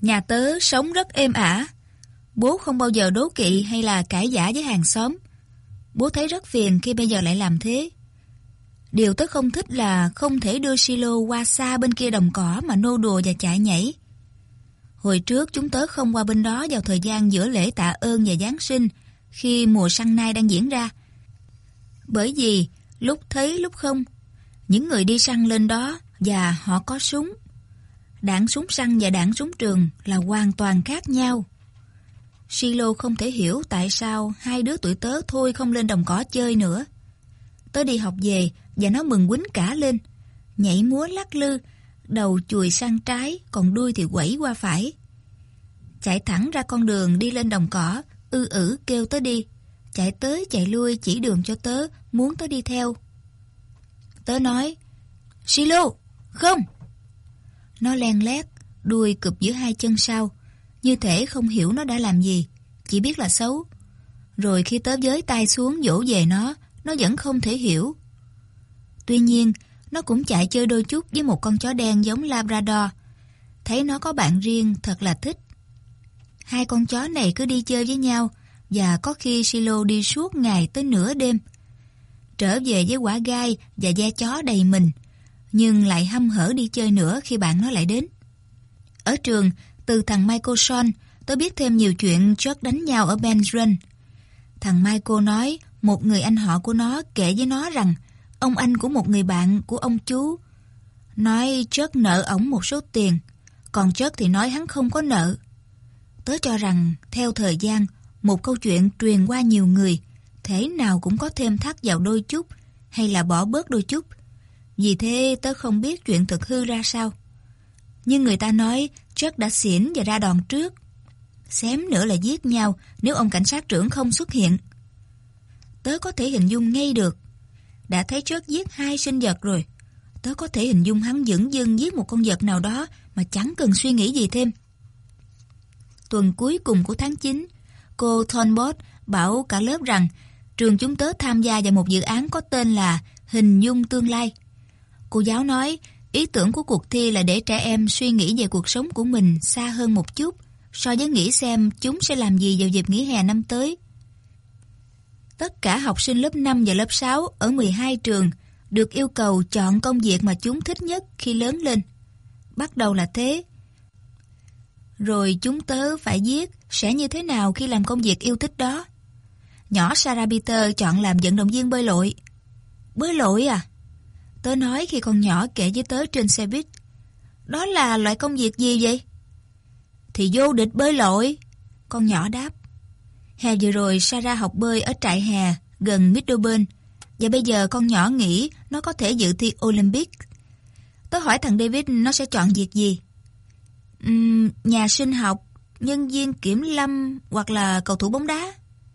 Nhà tớ sống rất êm ả. Bố không bao giờ đố kỵ hay là cãi giả với hàng xóm. Bố thấy rất phiền khi bây giờ lại làm thế. Điều tớ không thích là không thể đưa Silo qua xa bên kia đồng cỏ mà nô đùa và chạy nhảy. Hồi trước chúng tớ không qua bên đó vào thời gian giữa lễ tạ ơn và Giáng sinh khi mùa săn nai đang diễn ra. Bởi vì lúc thấy lúc không, những người đi săn lên đó và họ có súng đảng súng săn và đảng súng trường là hoàn toàn khác nhau. Silo không thể hiểu tại sao hai đứa tuổi tớ thôi không lên đồng cỏ chơi nữa. Tớ đi học về và nó mừng quýnh cả lên, nhảy múa lắc lư, đầu chùi sang trái, còn đuôi thì quẩy qua phải. Chạy thẳng ra con đường đi lên đồng cỏ, ư ử kêu tớ đi. Chạy tới chạy lui chỉ đường cho tớ, muốn tớ đi theo. Tớ nói, Silo, không! Nó len lét, đuôi cụp giữa hai chân sau, như thể không hiểu nó đã làm gì, chỉ biết là xấu. Rồi khi tớ giới tay xuống dỗ về nó, nó vẫn không thể hiểu. Tuy nhiên, nó cũng chạy chơi đôi chút với một con chó đen giống Labrador. Thấy nó có bạn riêng thật là thích. Hai con chó này cứ đi chơi với nhau và có khi Silo đi suốt ngày tới nửa đêm. Trở về với quả gai và da chó đầy mình, nhưng lại hăm hở đi chơi nữa khi bạn nó lại đến. Ở trường, từ thằng Michael Son, tôi biết thêm nhiều chuyện chót đánh nhau ở Ben Run. Thằng Michael nói một người anh họ của nó kể với nó rằng ông anh của một người bạn của ông chú nói chớt nợ ổng một số tiền, còn chớt thì nói hắn không có nợ. Tớ cho rằng theo thời gian, một câu chuyện truyền qua nhiều người, thế nào cũng có thêm thắt vào đôi chút hay là bỏ bớt đôi chút. Vì thế tớ không biết chuyện thực hư ra sao. Nhưng người ta nói Chuck đã xỉn và ra đòn trước. Xém nữa là giết nhau nếu ông cảnh sát trưởng không xuất hiện. Tớ có thể hình dung ngay được. Đã thấy Chuck giết hai sinh vật rồi. Tớ có thể hình dung hắn dững dưng giết một con vật nào đó mà chẳng cần suy nghĩ gì thêm. Tuần cuối cùng của tháng 9, cô Thornbot bảo cả lớp rằng trường chúng tớ tham gia vào một dự án có tên là Hình dung tương lai. Cô giáo nói, Ý tưởng của cuộc thi là để trẻ em suy nghĩ về cuộc sống của mình xa hơn một chút, so với nghĩ xem chúng sẽ làm gì vào dịp nghỉ hè năm tới. Tất cả học sinh lớp 5 và lớp 6 ở 12 trường được yêu cầu chọn công việc mà chúng thích nhất khi lớn lên. Bắt đầu là thế. Rồi chúng tớ phải viết sẽ như thế nào khi làm công việc yêu thích đó. Nhỏ Sarah Peter chọn làm vận động viên bơi lội. Bơi lội à? Tớ nói khi còn nhỏ kể với tớ trên xe buýt. Đó là loại công việc gì vậy? Thì vô địch bơi lội. Con nhỏ đáp. Hè vừa rồi Sarah học bơi ở trại hè gần Middleburn. Và bây giờ con nhỏ nghĩ nó có thể dự thi Olympic. Tớ hỏi thằng David nó sẽ chọn việc gì? Uhm, nhà sinh học, nhân viên kiểm lâm hoặc là cầu thủ bóng đá.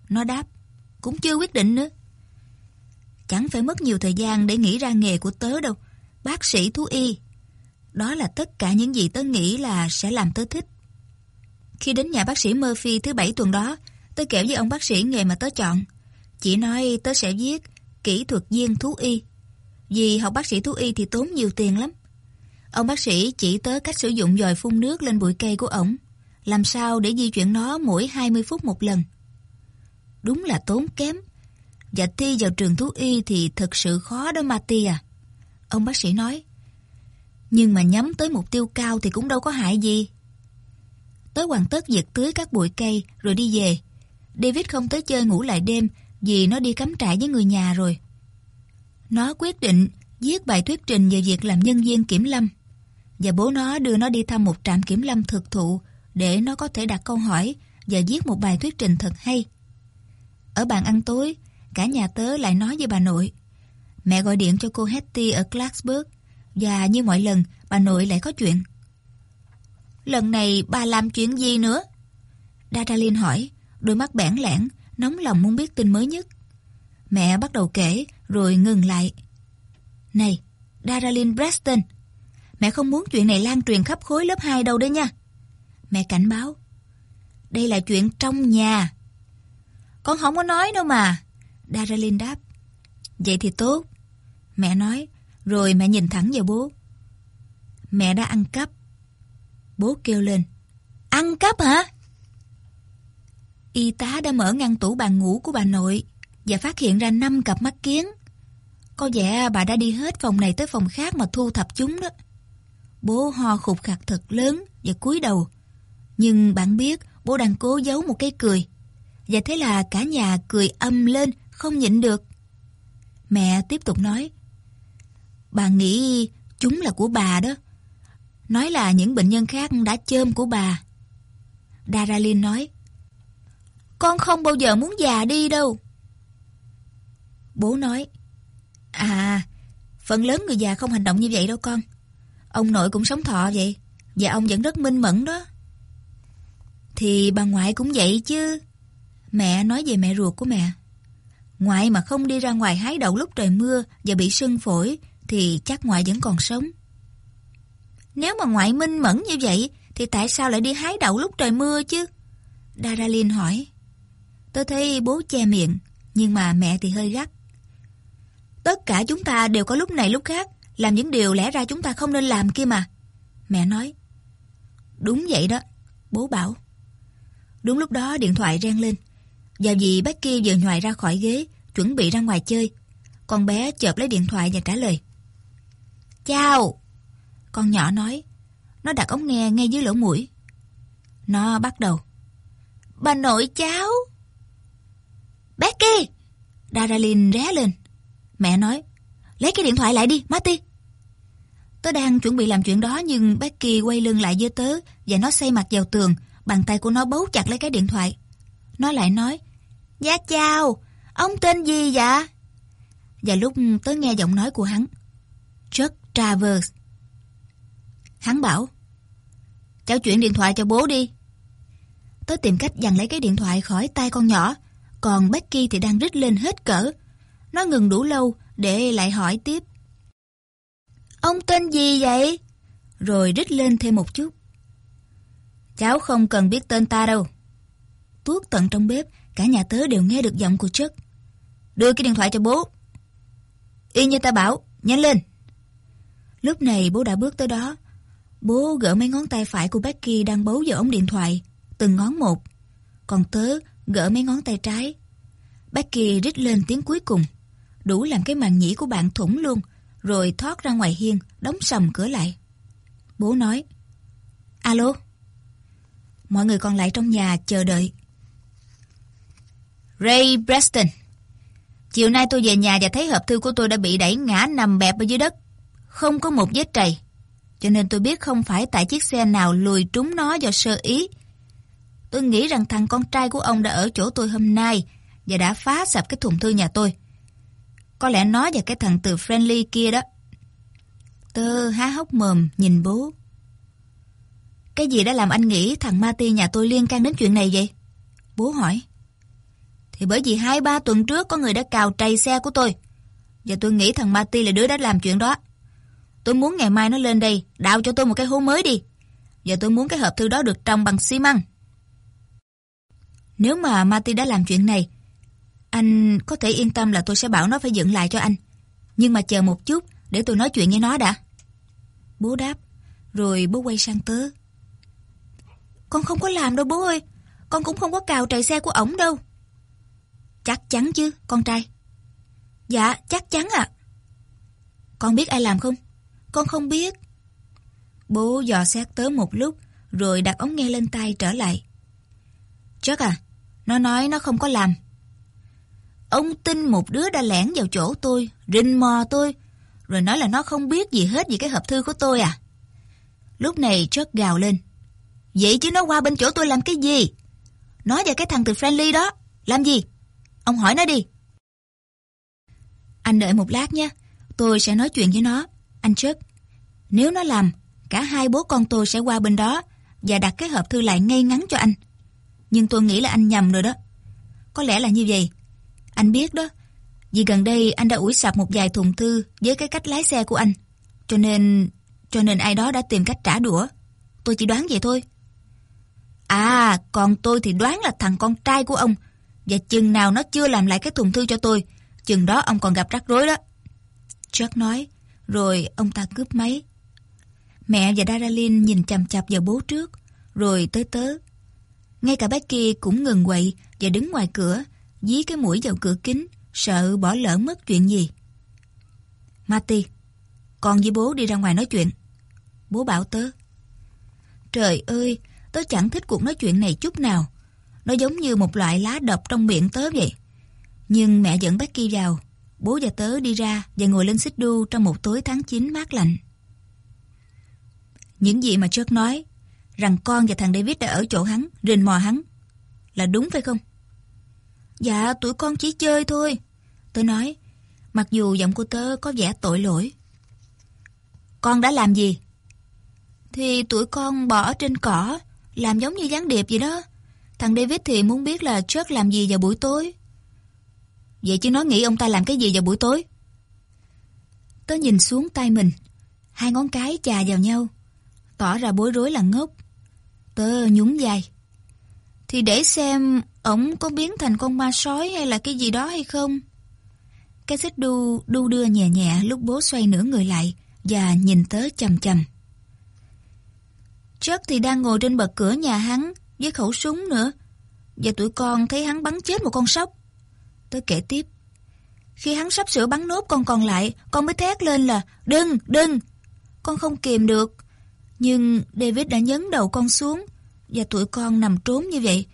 Nó đáp. Cũng chưa quyết định nữa. Chẳng phải mất nhiều thời gian để nghĩ ra nghề của tớ đâu. Bác sĩ thú y. Đó là tất cả những gì tớ nghĩ là sẽ làm tớ thích. Khi đến nhà bác sĩ Murphy thứ bảy tuần đó, tớ kể với ông bác sĩ nghề mà tớ chọn. Chỉ nói tớ sẽ viết kỹ thuật viên thú y. Vì học bác sĩ thú y thì tốn nhiều tiền lắm. Ông bác sĩ chỉ tớ cách sử dụng dòi phun nước lên bụi cây của ổng. Làm sao để di chuyển nó mỗi 20 phút một lần. Đúng là tốn kém. Và thi vào trường thú y thì thật sự khó đó Mati à. Ông bác sĩ nói. Nhưng mà nhắm tới mục tiêu cao thì cũng đâu có hại gì. Tới hoàn tất việc tưới các bụi cây rồi đi về. David không tới chơi ngủ lại đêm vì nó đi cắm trại với người nhà rồi. Nó quyết định viết bài thuyết trình về việc làm nhân viên kiểm lâm. Và bố nó đưa nó đi thăm một trạm kiểm lâm thực thụ để nó có thể đặt câu hỏi và viết một bài thuyết trình thật hay. Ở bàn ăn tối, cả nhà tớ lại nói với bà nội. Mẹ gọi điện cho cô Hetty ở Clarksburg và như mọi lần bà nội lại có chuyện. Lần này bà làm chuyện gì nữa? Dadalin hỏi, đôi mắt bẽn lẽn, nóng lòng muốn biết tin mới nhất. Mẹ bắt đầu kể rồi ngừng lại. Này, Daralyn Preston, mẹ không muốn chuyện này lan truyền khắp khối lớp 2 đâu đấy nha. Mẹ cảnh báo. Đây là chuyện trong nhà. Con không có nói đâu mà. Daralyn đáp. Vậy thì tốt. Mẹ nói, rồi mẹ nhìn thẳng vào bố. Mẹ đã ăn cắp. Bố kêu lên. Ăn cắp hả? Y tá đã mở ngăn tủ bàn ngủ của bà nội và phát hiện ra 5 cặp mắt kiến. Có vẻ bà đã đi hết phòng này tới phòng khác mà thu thập chúng đó. Bố ho khục khạc thật lớn và cúi đầu. Nhưng bạn biết bố đang cố giấu một cái cười. Và thế là cả nhà cười âm lên, không nhịn được. Mẹ tiếp tục nói. Bà nghĩ chúng là của bà đó. Nói là những bệnh nhân khác đã chơm của bà. Daralin nói. Con không bao giờ muốn già đi đâu. Bố nói. À, phần lớn người già không hành động như vậy đâu con. Ông nội cũng sống thọ vậy. Và ông vẫn rất minh mẫn đó. Thì bà ngoại cũng vậy chứ. Mẹ nói về mẹ ruột của mẹ. Ngoại mà không đi ra ngoài hái đậu lúc trời mưa và bị sưng phổi thì chắc ngoại vẫn còn sống. Nếu mà ngoại minh mẫn như vậy thì tại sao lại đi hái đậu lúc trời mưa chứ? Daralin hỏi. Tôi thấy bố che miệng, nhưng mà mẹ thì hơi gắt. Tất cả chúng ta đều có lúc này lúc khác, làm những điều lẽ ra chúng ta không nên làm kia mà. Mẹ nói. Đúng vậy đó, bố bảo. Đúng lúc đó điện thoại reng lên. Và vì Becky vừa nhòi ra khỏi ghế, chuẩn bị ra ngoài chơi. Con bé chợp lấy điện thoại và trả lời. Chào! Con nhỏ nói. Nó đặt ống nghe ngay dưới lỗ mũi. Nó bắt đầu. Bà nội cháu! Becky! Daralyn ré lên. Mẹ nói. Lấy cái điện thoại lại đi, Marty. Tớ đang chuẩn bị làm chuyện đó nhưng Becky quay lưng lại với tớ và nó xây mặt vào tường, bàn tay của nó bấu chặt lấy cái điện thoại. Nó lại nói, Dạ chào, ông tên gì vậy? Và lúc tớ nghe giọng nói của hắn, Chuck Travers. Hắn bảo, Cháu chuyển điện thoại cho bố đi. Tớ tìm cách giằng lấy cái điện thoại khỏi tay con nhỏ, còn Becky thì đang rít lên hết cỡ. Nó ngừng đủ lâu để lại hỏi tiếp. Ông tên gì vậy? Rồi rít lên thêm một chút. Cháu không cần biết tên ta đâu. Tuốt tận trong bếp, cả nhà tớ đều nghe được giọng của Chuck. Đưa cái điện thoại cho bố. Y như ta bảo, nhanh lên. Lúc này bố đã bước tới đó. Bố gỡ mấy ngón tay phải của Becky đang bấu vào ống điện thoại, từng ngón một. Còn tớ gỡ mấy ngón tay trái. Becky rít lên tiếng cuối cùng, đủ làm cái màn nhĩ của bạn thủng luôn, rồi thoát ra ngoài hiên, đóng sầm cửa lại. Bố nói, Alo? Mọi người còn lại trong nhà chờ đợi. Ray Preston Chiều nay tôi về nhà và thấy hộp thư của tôi đã bị đẩy ngã nằm bẹp ở dưới đất. Không có một vết trầy. Cho nên tôi biết không phải tại chiếc xe nào lùi trúng nó do sơ ý. Tôi nghĩ rằng thằng con trai của ông đã ở chỗ tôi hôm nay và đã phá sập cái thùng thư nhà tôi. Có lẽ nó và cái thằng từ Friendly kia đó. Tơ há hốc mồm nhìn bố. Cái gì đã làm anh nghĩ thằng Marty nhà tôi liên can đến chuyện này vậy? Bố hỏi. Thì bởi vì hai ba tuần trước có người đã cào trầy xe của tôi. Và tôi nghĩ thằng Marty là đứa đã làm chuyện đó. Tôi muốn ngày mai nó lên đây đào cho tôi một cái hố mới đi. Và tôi muốn cái hộp thư đó được trồng bằng xi măng. Nếu mà Marty đã làm chuyện này, anh có thể yên tâm là tôi sẽ bảo nó phải dựng lại cho anh. Nhưng mà chờ một chút để tôi nói chuyện với nó đã. Bố đáp, rồi bố quay sang tớ. Con không có làm đâu bố ơi, con cũng không có cào trầy xe của ổng đâu. Chắc chắn chứ, con trai. Dạ, chắc chắn ạ. Con biết ai làm không? Con không biết. Bố dò xét tớ một lúc, rồi đặt ống nghe lên tay trở lại. Chắc à, nó nói nó không có làm. Ông tin một đứa đã lẻn vào chỗ tôi, rình mò tôi, rồi nói là nó không biết gì hết về cái hộp thư của tôi à. Lúc này Chuck gào lên. Vậy chứ nó qua bên chỗ tôi làm cái gì? Nói về cái thằng từ Friendly đó, làm gì? Ông hỏi nó đi. Anh đợi một lát nhé, tôi sẽ nói chuyện với nó, anh Chuck. Nếu nó làm, cả hai bố con tôi sẽ qua bên đó và đặt cái hộp thư lại ngay ngắn cho anh. Nhưng tôi nghĩ là anh nhầm rồi đó. Có lẽ là như vậy. Anh biết đó, vì gần đây anh đã ủi sạp một vài thùng thư với cái cách lái xe của anh. Cho nên... cho nên ai đó đã tìm cách trả đũa. Tôi chỉ đoán vậy thôi. À, còn tôi thì đoán là thằng con trai của ông. Và chừng nào nó chưa làm lại cái thùng thư cho tôi, chừng đó ông còn gặp rắc rối đó. Chuck nói, rồi ông ta cướp máy. Mẹ và Daralyn nhìn chằm chằm vào bố trước, rồi tới tớ. Ngay cả Becky cũng ngừng quậy và đứng ngoài cửa, dí cái mũi vào cửa kính, sợ bỏ lỡ mất chuyện gì. Marty, con với bố đi ra ngoài nói chuyện. Bố bảo tớ. Trời ơi, tớ chẳng thích cuộc nói chuyện này chút nào. Nó giống như một loại lá độc trong miệng tớ vậy. Nhưng mẹ dẫn Becky vào, bố và tớ đi ra và ngồi lên xích đu trong một tối tháng 9 mát lạnh. Những gì mà Chuck nói, rằng con và thằng David đã ở chỗ hắn, rình mò hắn, là đúng phải không? Dạ, tụi con chỉ chơi thôi. Tớ nói, mặc dù giọng của tớ có vẻ tội lỗi. Con đã làm gì? Thì tụi con bỏ trên cỏ, làm giống như gián điệp vậy đó. Thằng David thì muốn biết là Chuck làm gì vào buổi tối. Vậy chứ nó nghĩ ông ta làm cái gì vào buổi tối? Tớ nhìn xuống tay mình, hai ngón cái chà vào nhau, tỏ ra bối rối là ngốc. Tớ nhún vai. Thì để xem ổng có biến thành con ma sói hay là cái gì đó hay không? Cái xích đu đu đưa nhẹ nhẹ lúc bố xoay nửa người lại và nhìn tớ chầm chầm. Chuck thì đang ngồi trên bậc cửa nhà hắn với khẩu súng nữa. Và tụi con thấy hắn bắn chết một con sóc. tôi kể tiếp. Khi hắn sắp sửa bắn nốt con còn lại, con mới thét lên là đừng, đừng. Con không kìm được. Nhưng David đã nhấn đầu con xuống và tụi con nằm trốn như vậy.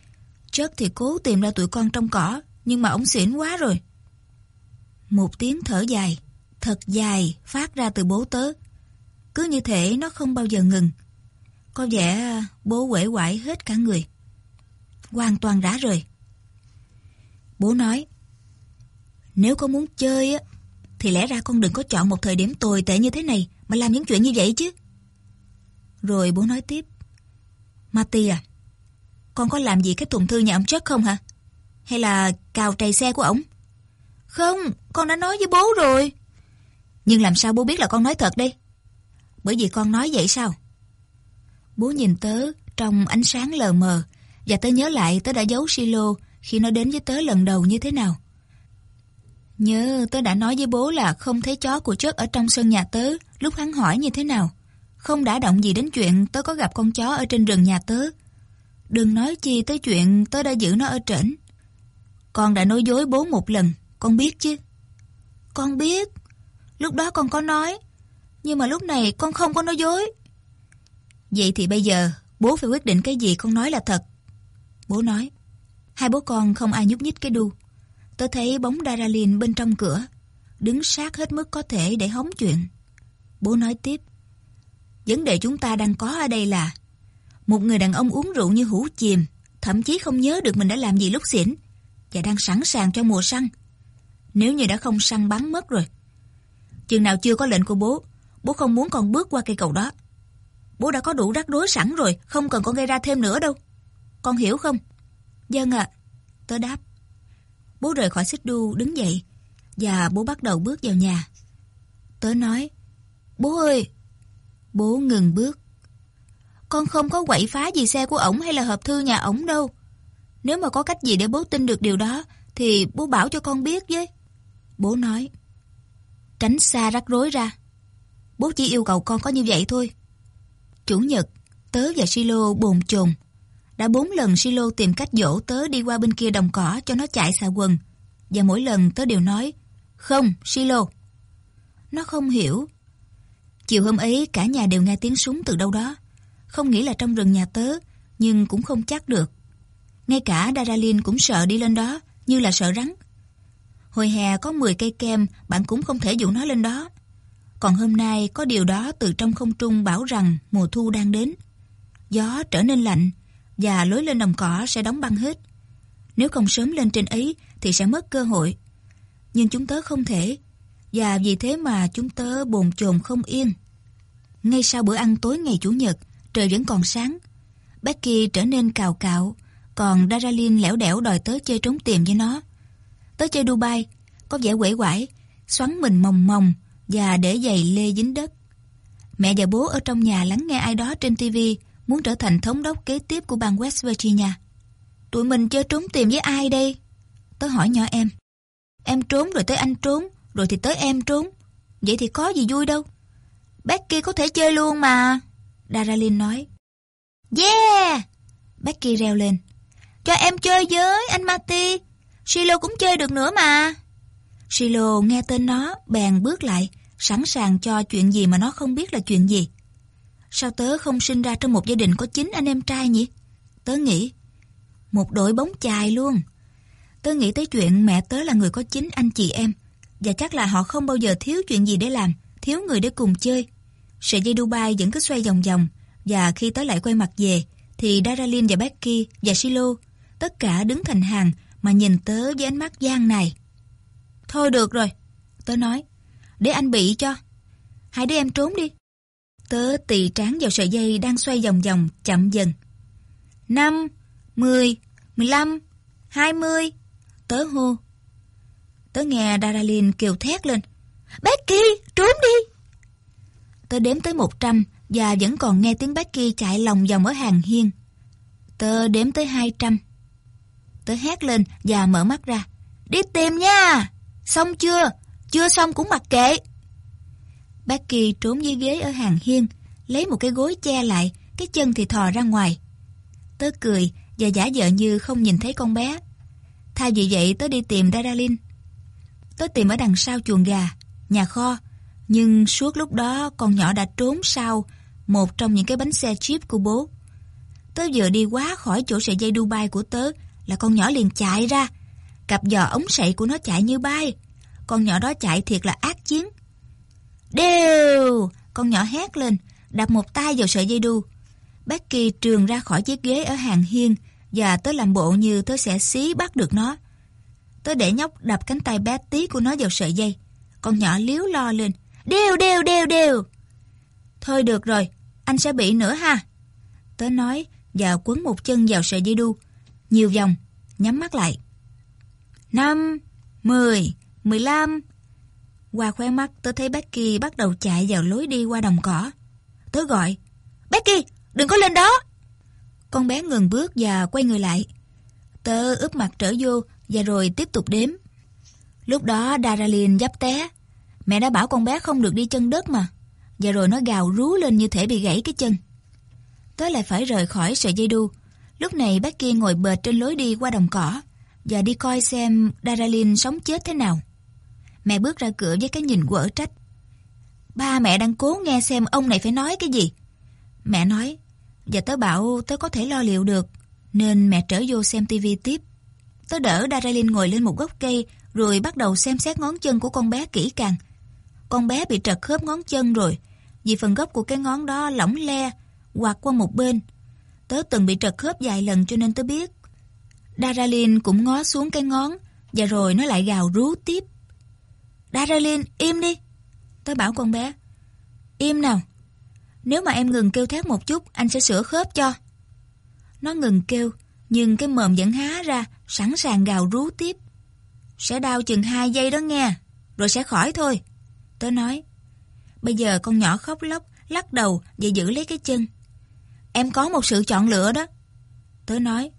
Chuck thì cố tìm ra tụi con trong cỏ, nhưng mà ông xỉn quá rồi. Một tiếng thở dài, thật dài phát ra từ bố tớ. Cứ như thể nó không bao giờ ngừng. Có vẻ à, bố quể quải hết cả người. Hoàn toàn rã rời. Bố nói, nếu con muốn chơi á, thì lẽ ra con đừng có chọn một thời điểm tồi tệ như thế này mà làm những chuyện như vậy chứ. Rồi bố nói tiếp, mati à, con có làm gì cái thùng thư nhà ông Chuck không hả? Hay là cào trầy xe của ổng? Không, con đã nói với bố rồi. Nhưng làm sao bố biết là con nói thật đây? Bởi vì con nói vậy sao? Bố nhìn tớ trong ánh sáng lờ mờ và tớ nhớ lại tớ đã giấu silo khi nó đến với tớ lần đầu như thế nào. Nhớ tớ đã nói với bố là không thấy chó của Chuck ở trong sân nhà tớ lúc hắn hỏi như thế nào. Không đã động gì đến chuyện tớ có gặp con chó ở trên rừng nhà tớ. Đừng nói chi tới chuyện tớ đã giữ nó ở trển. Con đã nói dối bố một lần, con biết chứ? Con biết. Lúc đó con có nói. Nhưng mà lúc này con không có nói dối. Vậy thì bây giờ bố phải quyết định cái gì con nói là thật. Bố nói. Hai bố con không ai nhúc nhích cái đu. Tớ thấy bóng Daralin bên trong cửa, đứng sát hết mức có thể để hóng chuyện. Bố nói tiếp. Vấn đề chúng ta đang có ở đây là một người đàn ông uống rượu như hũ chìm, thậm chí không nhớ được mình đã làm gì lúc xỉn và đang sẵn sàng cho mùa săn. Nếu như đã không săn bắn mất rồi. Chừng nào chưa có lệnh của bố, bố không muốn con bước qua cây cầu đó. Bố đã có đủ rắc rối sẵn rồi, không cần con gây ra thêm nữa đâu. Con hiểu không? Dân ạ. À, tớ đáp. Bố rời khỏi xích đu đứng dậy và bố bắt đầu bước vào nhà. Tớ nói, bố ơi! Bố ngừng bước. Con không có quậy phá gì xe của ổng hay là hộp thư nhà ổng đâu. Nếu mà có cách gì để bố tin được điều đó, thì bố bảo cho con biết với. Bố nói, tránh xa rắc rối ra. Bố chỉ yêu cầu con có như vậy thôi. Chủ nhật, tớ và Silo bồn chồn. Đã bốn lần Silo tìm cách dỗ tớ đi qua bên kia đồng cỏ cho nó chạy xà quần. Và mỗi lần tớ đều nói, không, Silo. Nó không hiểu. Chiều hôm ấy cả nhà đều nghe tiếng súng từ đâu đó. Không nghĩ là trong rừng nhà tớ, nhưng cũng không chắc được. Ngay cả Daralin cũng sợ đi lên đó, như là sợ rắn. Hồi hè có 10 cây kem, bạn cũng không thể dụ nó lên đó. Còn hôm nay có điều đó từ trong không trung bảo rằng mùa thu đang đến. Gió trở nên lạnh và lối lên đồng cỏ sẽ đóng băng hết. Nếu không sớm lên trên ấy thì sẽ mất cơ hội. Nhưng chúng tớ không thể và vì thế mà chúng tớ bồn chồn không yên. Ngay sau bữa ăn tối ngày Chủ nhật, trời vẫn còn sáng. Becky trở nên cào cạo, còn Daralin lẻo đẻo đòi tớ chơi trốn tìm với nó. Tớ chơi Dubai, có vẻ quể quải, xoắn mình mòng mòng và để giày lê dính đất. Mẹ và bố ở trong nhà lắng nghe ai đó trên TV muốn trở thành thống đốc kế tiếp của bang West Virginia. Tụi mình chơi trốn tìm với ai đây? Tớ hỏi nhỏ em. Em trốn rồi tới anh trốn, rồi thì tới em trốn. Vậy thì có gì vui đâu. Becky có thể chơi luôn mà. Daralyn nói. Yeah! Becky reo lên. Cho em chơi với, anh Marty. Silo cũng chơi được nữa mà. Silo nghe tên nó, bèn bước lại, sẵn sàng cho chuyện gì mà nó không biết là chuyện gì. Sao tớ không sinh ra trong một gia đình có chín anh em trai nhỉ? Tớ nghĩ. Một đội bóng chài luôn. Tớ nghĩ tới chuyện mẹ tớ là người có chín anh chị em. Và chắc là họ không bao giờ thiếu chuyện gì để làm, thiếu người để cùng chơi. Sợi dây Dubai vẫn cứ xoay vòng vòng. Và khi tớ lại quay mặt về, thì Daralyn và Becky và Silo, tất cả đứng thành hàng mà nhìn tớ với ánh mắt gian này. Thôi được rồi, tớ nói, để anh bị cho. Hai đứa em trốn đi. Tớ tì trán vào sợi dây đang xoay vòng vòng, chậm dần. Năm, mười, mười lăm, hai mươi. Tớ hô. Tớ nghe Daralyn kêu thét lên. Becky, trốn đi! Tớ đếm tới một trăm và vẫn còn nghe tiếng Becky chạy lòng vòng ở hàng hiên. Tớ đếm tới hai trăm. Tớ hét lên và mở mắt ra. Đi tìm nha! Xong chưa? Chưa xong cũng mặc kệ. Becky trốn dưới ghế ở hàng hiên, lấy một cái gối che lại, cái chân thì thò ra ngoài. Tớ cười và giả vờ như không nhìn thấy con bé. Thay vì vậy tớ đi tìm Daralyn. Tớ tìm ở đằng sau chuồng gà, nhà kho, nhưng suốt lúc đó con nhỏ đã trốn sau một trong những cái bánh xe chip của bố. Tớ vừa đi quá khỏi chỗ sợi dây Dubai của tớ là con nhỏ liền chạy ra. Cặp giò ống sậy của nó chạy như bay. Con nhỏ đó chạy thiệt là ác chiến. Đều! Con nhỏ hét lên, đập một tay vào sợi dây đu. Becky trường ra khỏi chiếc ghế ở hàng hiên và tớ làm bộ như tớ sẽ xí bắt được nó. Tớ để nhóc đập cánh tay bé tí của nó vào sợi dây. Con nhỏ liếu lo lên. Đều, đều, đều, đều. Thôi được rồi, anh sẽ bị nữa ha. Tớ nói và quấn một chân vào sợi dây đu. Nhiều vòng, nhắm mắt lại. Năm, mười, mười lăm. Qua khóe mắt tớ thấy Becky bắt đầu chạy vào lối đi qua đồng cỏ. Tớ gọi. Becky, đừng có lên đó. Con bé ngừng bước và quay người lại. Tớ ướp mặt trở vô và rồi tiếp tục đếm. Lúc đó Daralin dắp té. Mẹ đã bảo con bé không được đi chân đất mà. Và rồi nó gào rú lên như thể bị gãy cái chân. Tớ lại phải rời khỏi sợi dây đu. Lúc này Becky ngồi bệt trên lối đi qua đồng cỏ và đi coi xem Daralin sống chết thế nào. Mẹ bước ra cửa với cái nhìn quở trách. Ba mẹ đang cố nghe xem ông này phải nói cái gì. Mẹ nói, và tớ bảo tớ có thể lo liệu được, nên mẹ trở vô xem tivi tiếp. Tớ đỡ Daralyn ngồi lên một gốc cây rồi bắt đầu xem xét ngón chân của con bé kỹ càng. Con bé bị trật khớp ngón chân rồi, vì phần gốc của cái ngón đó lỏng le, quạt qua một bên. Tớ từng bị trật khớp vài lần cho nên tớ biết. Daralyn cũng ngó xuống cái ngón, và rồi nó lại gào rú tiếp. Daralyn, im đi. tôi bảo con bé. Im nào. Nếu mà em ngừng kêu thét một chút, anh sẽ sửa khớp cho. Nó ngừng kêu, nhưng cái mồm vẫn há ra, sẵn sàng gào rú tiếp. Sẽ đau chừng 2 giây đó nghe, rồi sẽ khỏi thôi. Tớ nói. Bây giờ con nhỏ khóc lóc, lắc đầu và giữ lấy cái chân. Em có một sự chọn lựa đó. Tớ nói.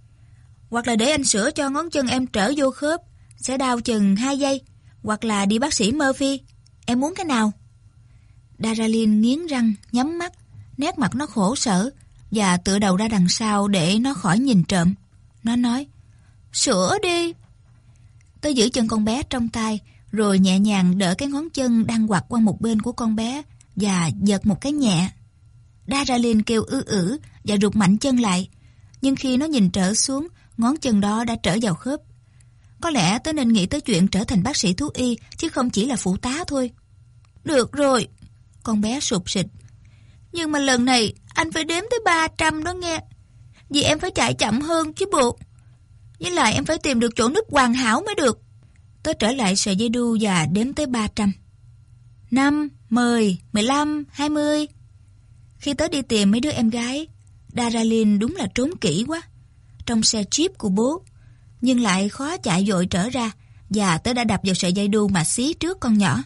Hoặc là để anh sửa cho ngón chân em trở vô khớp, sẽ đau chừng 2 giây. Hoặc là đi bác sĩ Murphy. Em muốn cái nào? Daralyn nghiến răng, nhắm mắt, nét mặt nó khổ sở và tựa đầu ra đằng sau để nó khỏi nhìn trộm. Nó nói, sửa đi. Tôi giữ chân con bé trong tay, rồi nhẹ nhàng đỡ cái ngón chân đang quạt qua một bên của con bé và giật một cái nhẹ. Daralyn kêu ư ử và rụt mạnh chân lại, nhưng khi nó nhìn trở xuống, ngón chân đó đã trở vào khớp. Có lẽ tớ nên nghĩ tới chuyện trở thành bác sĩ thú y chứ không chỉ là phụ tá thôi. Được rồi, con bé sụp sịch. Nhưng mà lần này anh phải đếm tới 300 đó nghe. Vì em phải chạy chậm hơn chứ bộ. Với lại em phải tìm được chỗ nứt hoàn hảo mới được. Tớ trở lại sợi dây đu và đếm tới 300. 5, 10, 15, 20. Khi tớ đi tìm mấy đứa em gái, Daralyn đúng là trốn kỹ quá. Trong xe jeep của bố. Nhưng lại khó chạy dội trở ra và tớ đã đập vào sợi dây đu mà xí trước con nhỏ.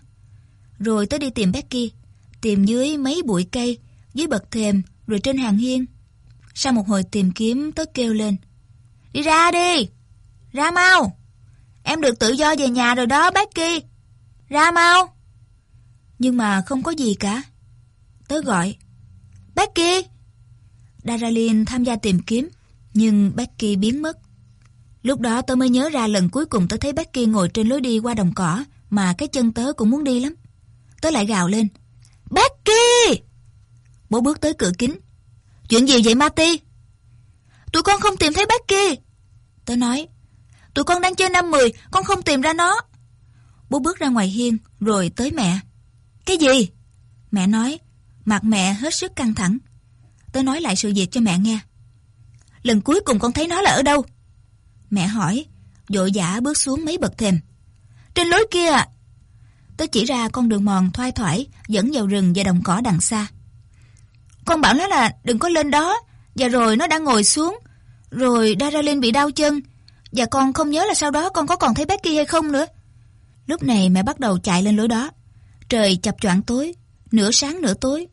Rồi tớ đi tìm Becky, tìm dưới mấy bụi cây, dưới bậc thềm, rồi trên hàng hiên. Sau một hồi tìm kiếm, tớ kêu lên. Đi ra đi! Ra mau! Em được tự do về nhà rồi đó Becky. Ra mau! Nhưng mà không có gì cả. Tớ gọi. Becky! Daralyn tham gia tìm kiếm, nhưng Becky biến mất. Lúc đó tớ mới nhớ ra lần cuối cùng tớ thấy Becky ngồi trên lối đi qua đồng cỏ mà cái chân tớ cũng muốn đi lắm. Tớ lại gào lên. Becky! Bố bước tới cửa kính. Chuyện gì vậy Marty? Tụi con không tìm thấy Becky. Tớ nói. Tụi con đang chơi năm mười, con không tìm ra nó. Bố bước ra ngoài hiên, rồi tới mẹ. Cái gì? Mẹ nói. Mặt mẹ hết sức căng thẳng. Tớ nói lại sự việc cho mẹ nghe. Lần cuối cùng con thấy nó là ở đâu? Mẹ hỏi, dội vã bước xuống mấy bậc thềm. Trên lối kia tôi Tớ chỉ ra con đường mòn thoai thoải dẫn vào rừng và đồng cỏ đằng xa. Con bảo nó là đừng có lên đó, và rồi nó đã ngồi xuống. Rồi Daralyn bị đau chân, và con không nhớ là sau đó con có còn thấy Becky hay không nữa. Lúc này mẹ bắt đầu chạy lên lối đó. Trời chập choạng tối, nửa sáng nửa tối.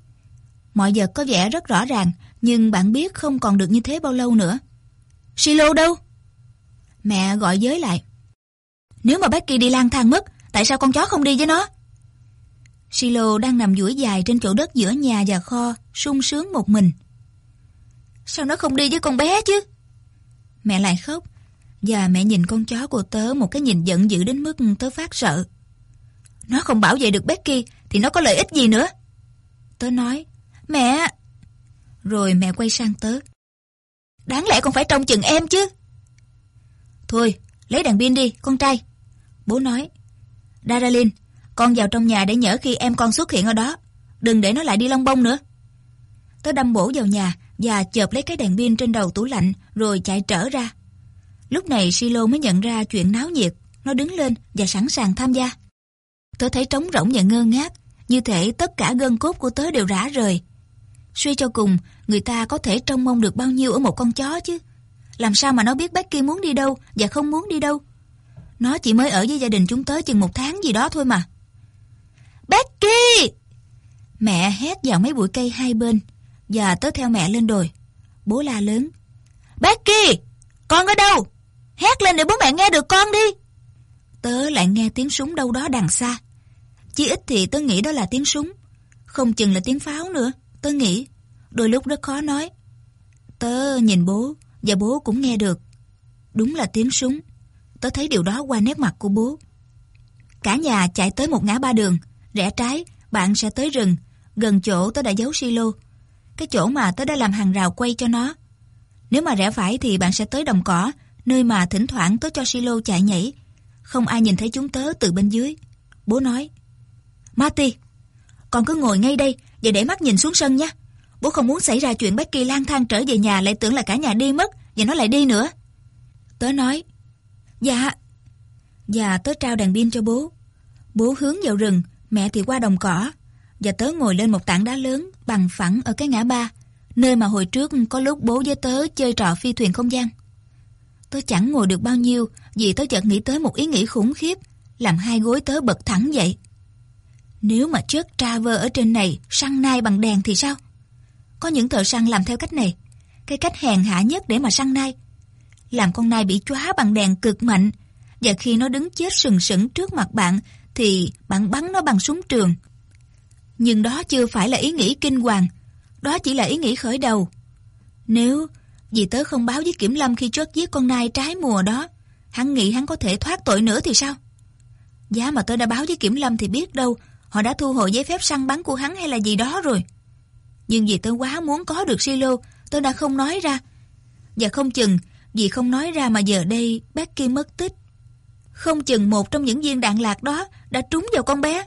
Mọi vật có vẻ rất rõ ràng, nhưng bạn biết không còn được như thế bao lâu nữa. Silo đâu? Mẹ gọi giới lại. Nếu mà Becky đi lang thang mất, tại sao con chó không đi với nó? Silo đang nằm duỗi dài trên chỗ đất giữa nhà và kho, sung sướng một mình. Sao nó không đi với con bé chứ? Mẹ lại khóc, và mẹ nhìn con chó của tớ một cái nhìn giận dữ đến mức tớ phát sợ. Nó không bảo vệ được Becky thì nó có lợi ích gì nữa? Tớ nói, mẹ... Rồi mẹ quay sang tớ. Đáng lẽ con phải trông chừng em chứ? Thôi, lấy đèn pin đi, con trai. Bố nói. Daralyn, con vào trong nhà để nhỡ khi em con xuất hiện ở đó. Đừng để nó lại đi long bông nữa. Tớ đâm bổ vào nhà và chợp lấy cái đèn pin trên đầu tủ lạnh rồi chạy trở ra. Lúc này Silo mới nhận ra chuyện náo nhiệt. Nó đứng lên và sẵn sàng tham gia. Tớ thấy trống rỗng và ngơ ngác. Như thể tất cả gân cốt của tớ đều rã rời. Suy cho cùng, người ta có thể trông mong được bao nhiêu ở một con chó chứ. Làm sao mà nó biết Becky muốn đi đâu và không muốn đi đâu? Nó chỉ mới ở với gia đình chúng tới chừng một tháng gì đó thôi mà. Becky! Mẹ hét vào mấy bụi cây hai bên và tớ theo mẹ lên đồi. Bố la lớn. Becky! Con ở đâu? Hét lên để bố mẹ nghe được con đi. Tớ lại nghe tiếng súng đâu đó đằng xa. Chỉ ít thì tớ nghĩ đó là tiếng súng. Không chừng là tiếng pháo nữa. Tớ nghĩ. Đôi lúc rất khó nói. Tớ nhìn bố và bố cũng nghe được. Đúng là tiếng súng. Tớ thấy điều đó qua nét mặt của bố. Cả nhà chạy tới một ngã ba đường. Rẽ trái, bạn sẽ tới rừng. Gần chỗ tớ đã giấu silo. Cái chỗ mà tớ đã làm hàng rào quay cho nó. Nếu mà rẽ phải thì bạn sẽ tới đồng cỏ, nơi mà thỉnh thoảng tớ cho silo chạy nhảy. Không ai nhìn thấy chúng tớ từ bên dưới. Bố nói. Marty, con cứ ngồi ngay đây và để mắt nhìn xuống sân nha. Bố không muốn xảy ra chuyện Becky lang thang trở về nhà lại tưởng là cả nhà đi mất và nó lại đi nữa. Tớ nói. Dạ. Và tớ trao đèn pin cho bố. Bố hướng vào rừng, mẹ thì qua đồng cỏ. Và tớ ngồi lên một tảng đá lớn bằng phẳng ở cái ngã ba, nơi mà hồi trước có lúc bố với tớ chơi trò phi thuyền không gian. Tớ chẳng ngồi được bao nhiêu vì tớ chợt nghĩ tới một ý nghĩ khủng khiếp, làm hai gối tớ bật thẳng dậy. Nếu mà chất Traver ở trên này săn nai bằng đèn thì sao? Có những thợ săn làm theo cách này, cái cách hèn hạ nhất để mà săn nai. Làm con nai bị chóa bằng đèn cực mạnh, và khi nó đứng chết sừng sững trước mặt bạn thì bạn bắn nó bằng súng trường. Nhưng đó chưa phải là ý nghĩ kinh hoàng, đó chỉ là ý nghĩ khởi đầu. Nếu vì tớ không báo với Kiểm Lâm khi chốt giết con nai trái mùa đó, hắn nghĩ hắn có thể thoát tội nữa thì sao? Giá mà tớ đã báo với Kiểm Lâm thì biết đâu họ đã thu hồi giấy phép săn bắn của hắn hay là gì đó rồi. Nhưng vì tôi quá muốn có được silo, tôi đã không nói ra. Và không chừng, vì không nói ra mà giờ đây Becky mất tích. Không chừng một trong những viên đạn lạc đó đã trúng vào con bé.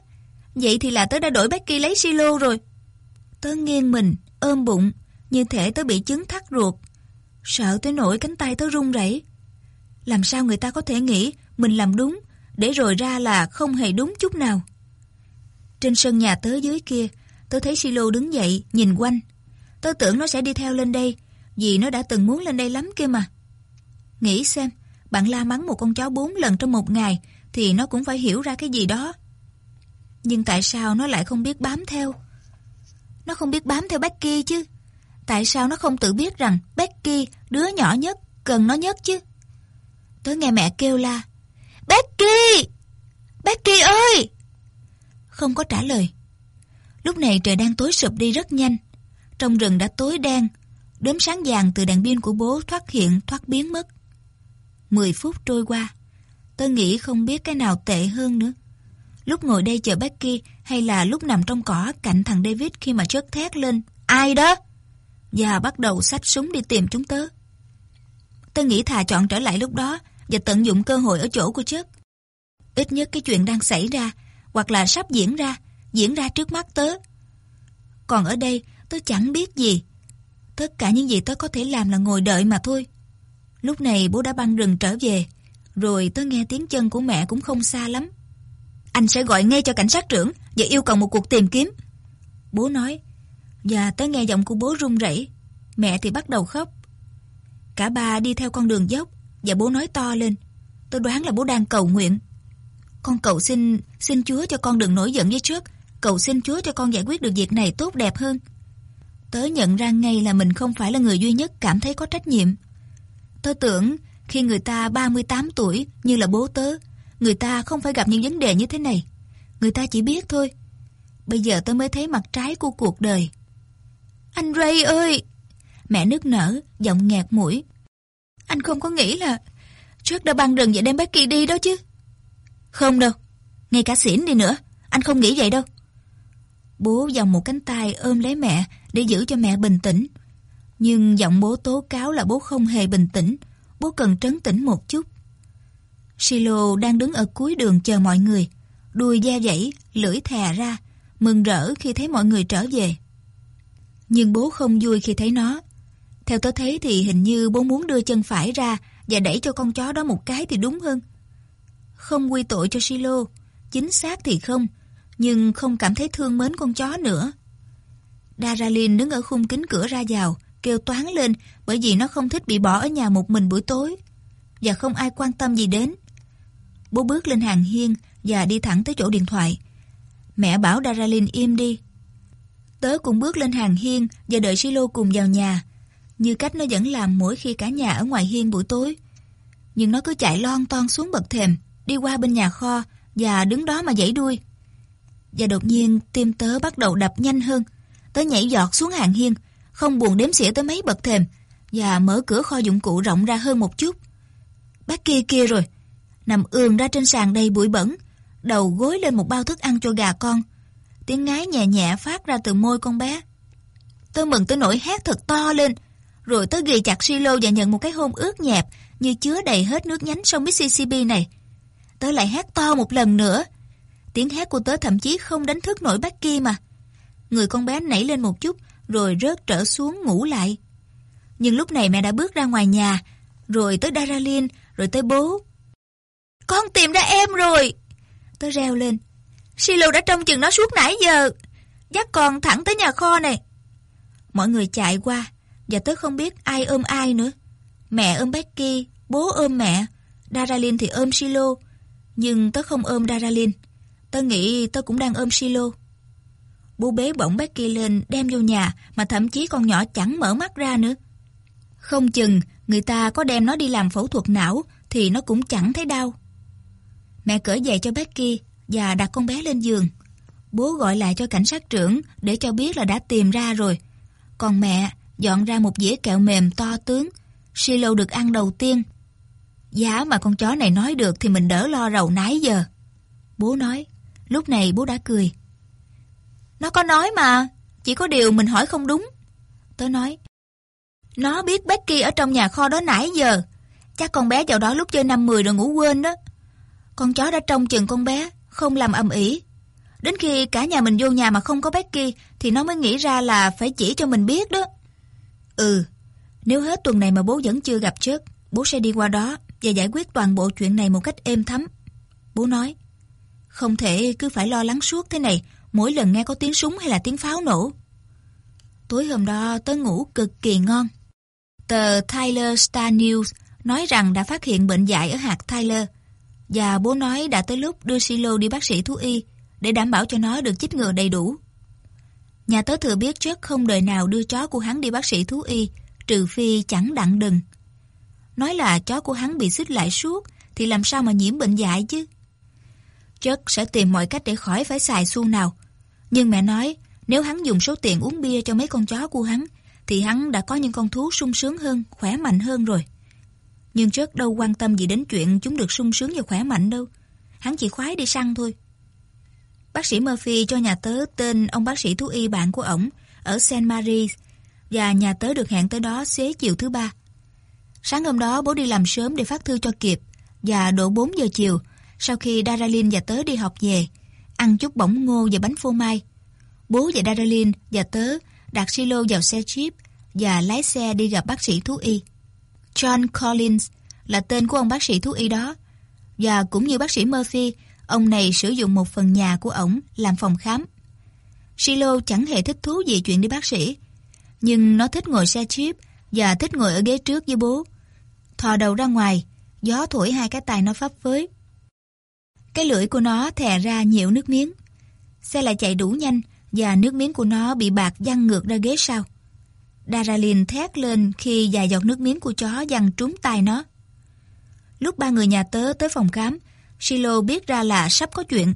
Vậy thì là tớ đã đổi Becky lấy silo rồi. Tớ nghiêng mình, ôm bụng, như thể tớ bị chứng thắt ruột. Sợ tới nỗi cánh tay tớ run rẩy. Làm sao người ta có thể nghĩ mình làm đúng, để rồi ra là không hề đúng chút nào. Trên sân nhà tớ dưới kia, tôi thấy Silo đứng dậy, nhìn quanh. tôi tưởng nó sẽ đi theo lên đây, vì nó đã từng muốn lên đây lắm kia mà. Nghĩ xem, bạn la mắng một con chó bốn lần trong một ngày, thì nó cũng phải hiểu ra cái gì đó. Nhưng tại sao nó lại không biết bám theo? Nó không biết bám theo Becky chứ. Tại sao nó không tự biết rằng Becky, đứa nhỏ nhất, cần nó nhất chứ? Tớ nghe mẹ kêu la. Becky! Becky ơi! Không có trả lời. Lúc này trời đang tối sụp đi rất nhanh. Trong rừng đã tối đen. Đốm sáng vàng từ đèn pin của bố thoát hiện thoát biến mất. 10 phút trôi qua. Tôi nghĩ không biết cái nào tệ hơn nữa. Lúc ngồi đây chờ Becky hay là lúc nằm trong cỏ cạnh thằng David khi mà chớt thét lên. Ai đó? Và bắt đầu xách súng đi tìm chúng tớ. Tôi nghĩ thà chọn trở lại lúc đó và tận dụng cơ hội ở chỗ của chất. Ít nhất cái chuyện đang xảy ra hoặc là sắp diễn ra, diễn ra trước mắt tớ. Còn ở đây, tớ chẳng biết gì. Tất cả những gì tớ có thể làm là ngồi đợi mà thôi. Lúc này bố đã băng rừng trở về, rồi tớ nghe tiếng chân của mẹ cũng không xa lắm. Anh sẽ gọi ngay cho cảnh sát trưởng và yêu cầu một cuộc tìm kiếm. Bố nói, và tớ nghe giọng của bố run rẩy. Mẹ thì bắt đầu khóc. Cả ba đi theo con đường dốc và bố nói to lên. Tôi đoán là bố đang cầu nguyện. Con cầu xin, xin Chúa cho con đừng nổi giận với trước. Cầu xin Chúa cho con giải quyết được việc này tốt đẹp hơn. Tớ nhận ra ngay là mình không phải là người duy nhất cảm thấy có trách nhiệm. Tớ tưởng khi người ta 38 tuổi như là bố tớ, người ta không phải gặp những vấn đề như thế này. Người ta chỉ biết thôi. Bây giờ tớ mới thấy mặt trái của cuộc đời. Anh Ray ơi! Mẹ nức nở, giọng nghẹt mũi. Anh không có nghĩ là trước đã băng rừng và đem Becky đi đó chứ. Không đâu, ngay cả xỉn đi nữa, anh không nghĩ vậy đâu. Bố dòng một cánh tay ôm lấy mẹ để giữ cho mẹ bình tĩnh. Nhưng giọng bố tố cáo là bố không hề bình tĩnh, bố cần trấn tĩnh một chút. Silo đang đứng ở cuối đường chờ mọi người, đuôi da dãy, lưỡi thè ra, mừng rỡ khi thấy mọi người trở về. Nhưng bố không vui khi thấy nó. Theo tôi thấy thì hình như bố muốn đưa chân phải ra và đẩy cho con chó đó một cái thì đúng hơn. Không quy tội cho Silo, chính xác thì không, nhưng không cảm thấy thương mến con chó nữa. Daralin đứng ở khung kính cửa ra vào, kêu toán lên bởi vì nó không thích bị bỏ ở nhà một mình buổi tối. Và không ai quan tâm gì đến. Bố bước lên hàng hiên và đi thẳng tới chỗ điện thoại. Mẹ bảo Daralin im đi. Tớ cũng bước lên hàng hiên và đợi Silo cùng vào nhà, như cách nó vẫn làm mỗi khi cả nhà ở ngoài hiên buổi tối. Nhưng nó cứ chạy lon ton xuống bậc thềm, đi qua bên nhà kho và đứng đó mà giãy đuôi. Và đột nhiên tim tớ bắt đầu đập nhanh hơn. Tớ nhảy giọt xuống hàng hiên, không buồn đếm xỉa tới mấy bậc thềm và mở cửa kho dụng cụ rộng ra hơn một chút. Bác kia kia rồi, nằm ườn ra trên sàn đầy bụi bẩn, đầu gối lên một bao thức ăn cho gà con. Tiếng ngái nhẹ nhẹ phát ra từ môi con bé. Tớ mừng tới nỗi hét thật to lên, rồi tớ ghi chặt silo và nhận một cái hôn ướt nhẹp như chứa đầy hết nước nhánh sông Mississippi này. Tớ lại hét to một lần nữa. Tiếng hét của tớ thậm chí không đánh thức nổi bác kia mà. Người con bé nảy lên một chút rồi rớt trở xuống ngủ lại. Nhưng lúc này mẹ đã bước ra ngoài nhà, rồi tới Daralin, rồi tới bố. Con tìm ra em rồi! Tớ reo lên. Silo đã trông chừng nó suốt nãy giờ. Dắt con thẳng tới nhà kho này. Mọi người chạy qua, và tớ không biết ai ôm ai nữa. Mẹ ôm Becky, bố ôm mẹ, Daralin thì ôm Silo. Nhưng tớ không ôm Daralin. Tớ nghĩ tớ cũng đang ôm Silo. Bố bế bỗng Becky lên, đem vô nhà, mà thậm chí con nhỏ chẳng mở mắt ra nữa. Không chừng, người ta có đem nó đi làm phẫu thuật não, thì nó cũng chẳng thấy đau. Mẹ cởi giày cho Becky và đặt con bé lên giường. Bố gọi lại cho cảnh sát trưởng để cho biết là đã tìm ra rồi. Còn mẹ dọn ra một dĩa kẹo mềm to tướng. Silo được ăn đầu tiên. Giá mà con chó này nói được thì mình đỡ lo rầu nái giờ. Bố nói. Lúc này bố đã cười. Nó có nói mà, chỉ có điều mình hỏi không đúng. Tớ nói. Nó biết Becky ở trong nhà kho đó nãy giờ. Chắc con bé vào đó lúc chơi năm mười rồi ngủ quên đó. Con chó đã trông chừng con bé, không làm ầm ĩ. Đến khi cả nhà mình vô nhà mà không có Becky thì nó mới nghĩ ra là phải chỉ cho mình biết đó. Ừ, nếu hết tuần này mà bố vẫn chưa gặp trước, bố sẽ đi qua đó và giải quyết toàn bộ chuyện này một cách êm thấm. Bố nói, không thể cứ phải lo lắng suốt thế này, mỗi lần nghe có tiếng súng hay là tiếng pháo nổ. Tối hôm đó, tớ ngủ cực kỳ ngon. Tờ Tyler Star News nói rằng đã phát hiện bệnh dại ở hạt Tyler và bố nói đã tới lúc đưa Silo đi bác sĩ thú y để đảm bảo cho nó được chích ngừa đầy đủ. Nhà tớ thừa biết trước không đời nào đưa chó của hắn đi bác sĩ thú y, trừ phi chẳng đặng đừng. Nói là chó của hắn bị xích lại suốt, thì làm sao mà nhiễm bệnh dại chứ? Chất sẽ tìm mọi cách để khỏi phải xài xu nào. Nhưng mẹ nói nếu hắn dùng số tiền uống bia cho mấy con chó của hắn thì hắn đã có những con thú sung sướng hơn, khỏe mạnh hơn rồi. Nhưng Chuck đâu quan tâm gì đến chuyện chúng được sung sướng và khỏe mạnh đâu. Hắn chỉ khoái đi săn thôi. Bác sĩ Murphy cho nhà tớ tên ông bác sĩ thú y bạn của ổng ở St. Mary's và nhà tớ được hẹn tới đó xế chiều thứ ba. Sáng hôm đó bố đi làm sớm để phát thư cho kịp và độ 4 giờ chiều sau khi Daralyn và tớ đi học về ăn chút bỏng ngô và bánh phô mai. Bố và Daralyn và tớ đặt silo vào xe jeep và lái xe đi gặp bác sĩ thú y. John Collins là tên của ông bác sĩ thú y đó và cũng như bác sĩ Murphy ông này sử dụng một phần nhà của ổng làm phòng khám. Silo chẳng hề thích thú gì chuyện đi bác sĩ nhưng nó thích ngồi xe jeep và thích ngồi ở ghế trước với bố. Thò đầu ra ngoài, gió thổi hai cái tài nó phấp phới. Cái lưỡi của nó thè ra nhiều nước miếng. Xe lại chạy đủ nhanh và nước miếng của nó bị bạc văng ngược ra ghế sau. Daralyn thét lên khi vài giọt nước miếng của chó văng trúng tai nó. Lúc ba người nhà tớ tới phòng khám, Silo biết ra là sắp có chuyện.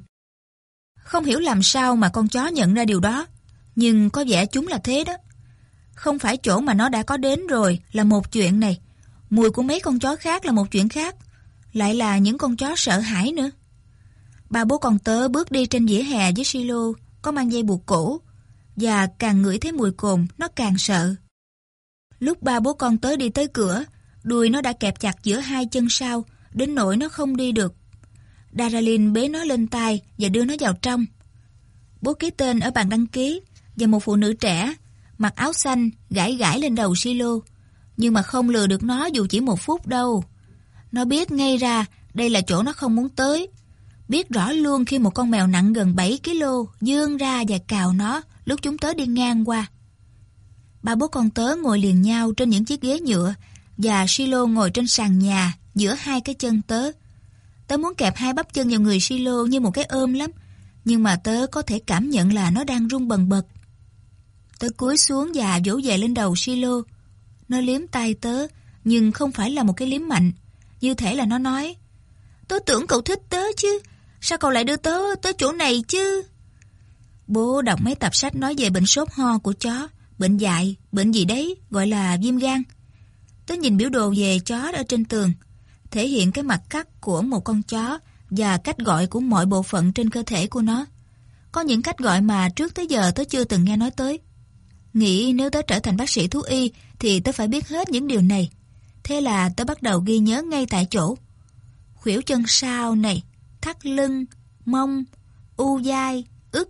Không hiểu làm sao mà con chó nhận ra điều đó, nhưng có vẻ chúng là thế đó. Không phải chỗ mà nó đã có đến rồi là một chuyện này. Mùi của mấy con chó khác là một chuyện khác. Lại là những con chó sợ hãi nữa. Ba bố con tớ bước đi trên dĩa hè với silo, có mang dây buộc cổ. Và càng ngửi thấy mùi cồn, nó càng sợ. Lúc ba bố con tớ đi tới cửa, đuôi nó đã kẹp chặt giữa hai chân sau, đến nỗi nó không đi được. Daralyn bế nó lên tay và đưa nó vào trong. Bố ký tên ở bàn đăng ký và một phụ nữ trẻ mặc áo xanh, gãi gãi lên đầu silo. Nhưng mà không lừa được nó dù chỉ một phút đâu. Nó biết ngay ra đây là chỗ nó không muốn tới. Biết rõ luôn khi một con mèo nặng gần 7 kg dương ra và cào nó lúc chúng tớ đi ngang qua. Ba bố con tớ ngồi liền nhau trên những chiếc ghế nhựa và Silo ngồi trên sàn nhà giữa hai cái chân tớ. Tớ muốn kẹp hai bắp chân vào người Silo như một cái ôm lắm, nhưng mà tớ có thể cảm nhận là nó đang run bần bật. Tớ cúi xuống và vỗ về lên đầu Silo. Nó liếm tay tớ, nhưng không phải là một cái liếm mạnh. Như thể là nó nói, Tớ tưởng cậu thích tớ chứ, sao cậu lại đưa tớ tới chỗ này chứ? Bố đọc mấy tập sách nói về bệnh sốt ho của chó, bệnh dại, bệnh gì đấy, gọi là viêm gan. Tớ nhìn biểu đồ về chó ở trên tường, thể hiện cái mặt cắt của một con chó và cách gọi của mọi bộ phận trên cơ thể của nó. Có những cách gọi mà trước tới giờ tớ chưa từng nghe nói tới. Nghĩ nếu tớ trở thành bác sĩ thú y thì tớ phải biết hết những điều này. Thế là tớ bắt đầu ghi nhớ ngay tại chỗ. Khuỷu chân sau này, thắt lưng, mông, u dai, ức.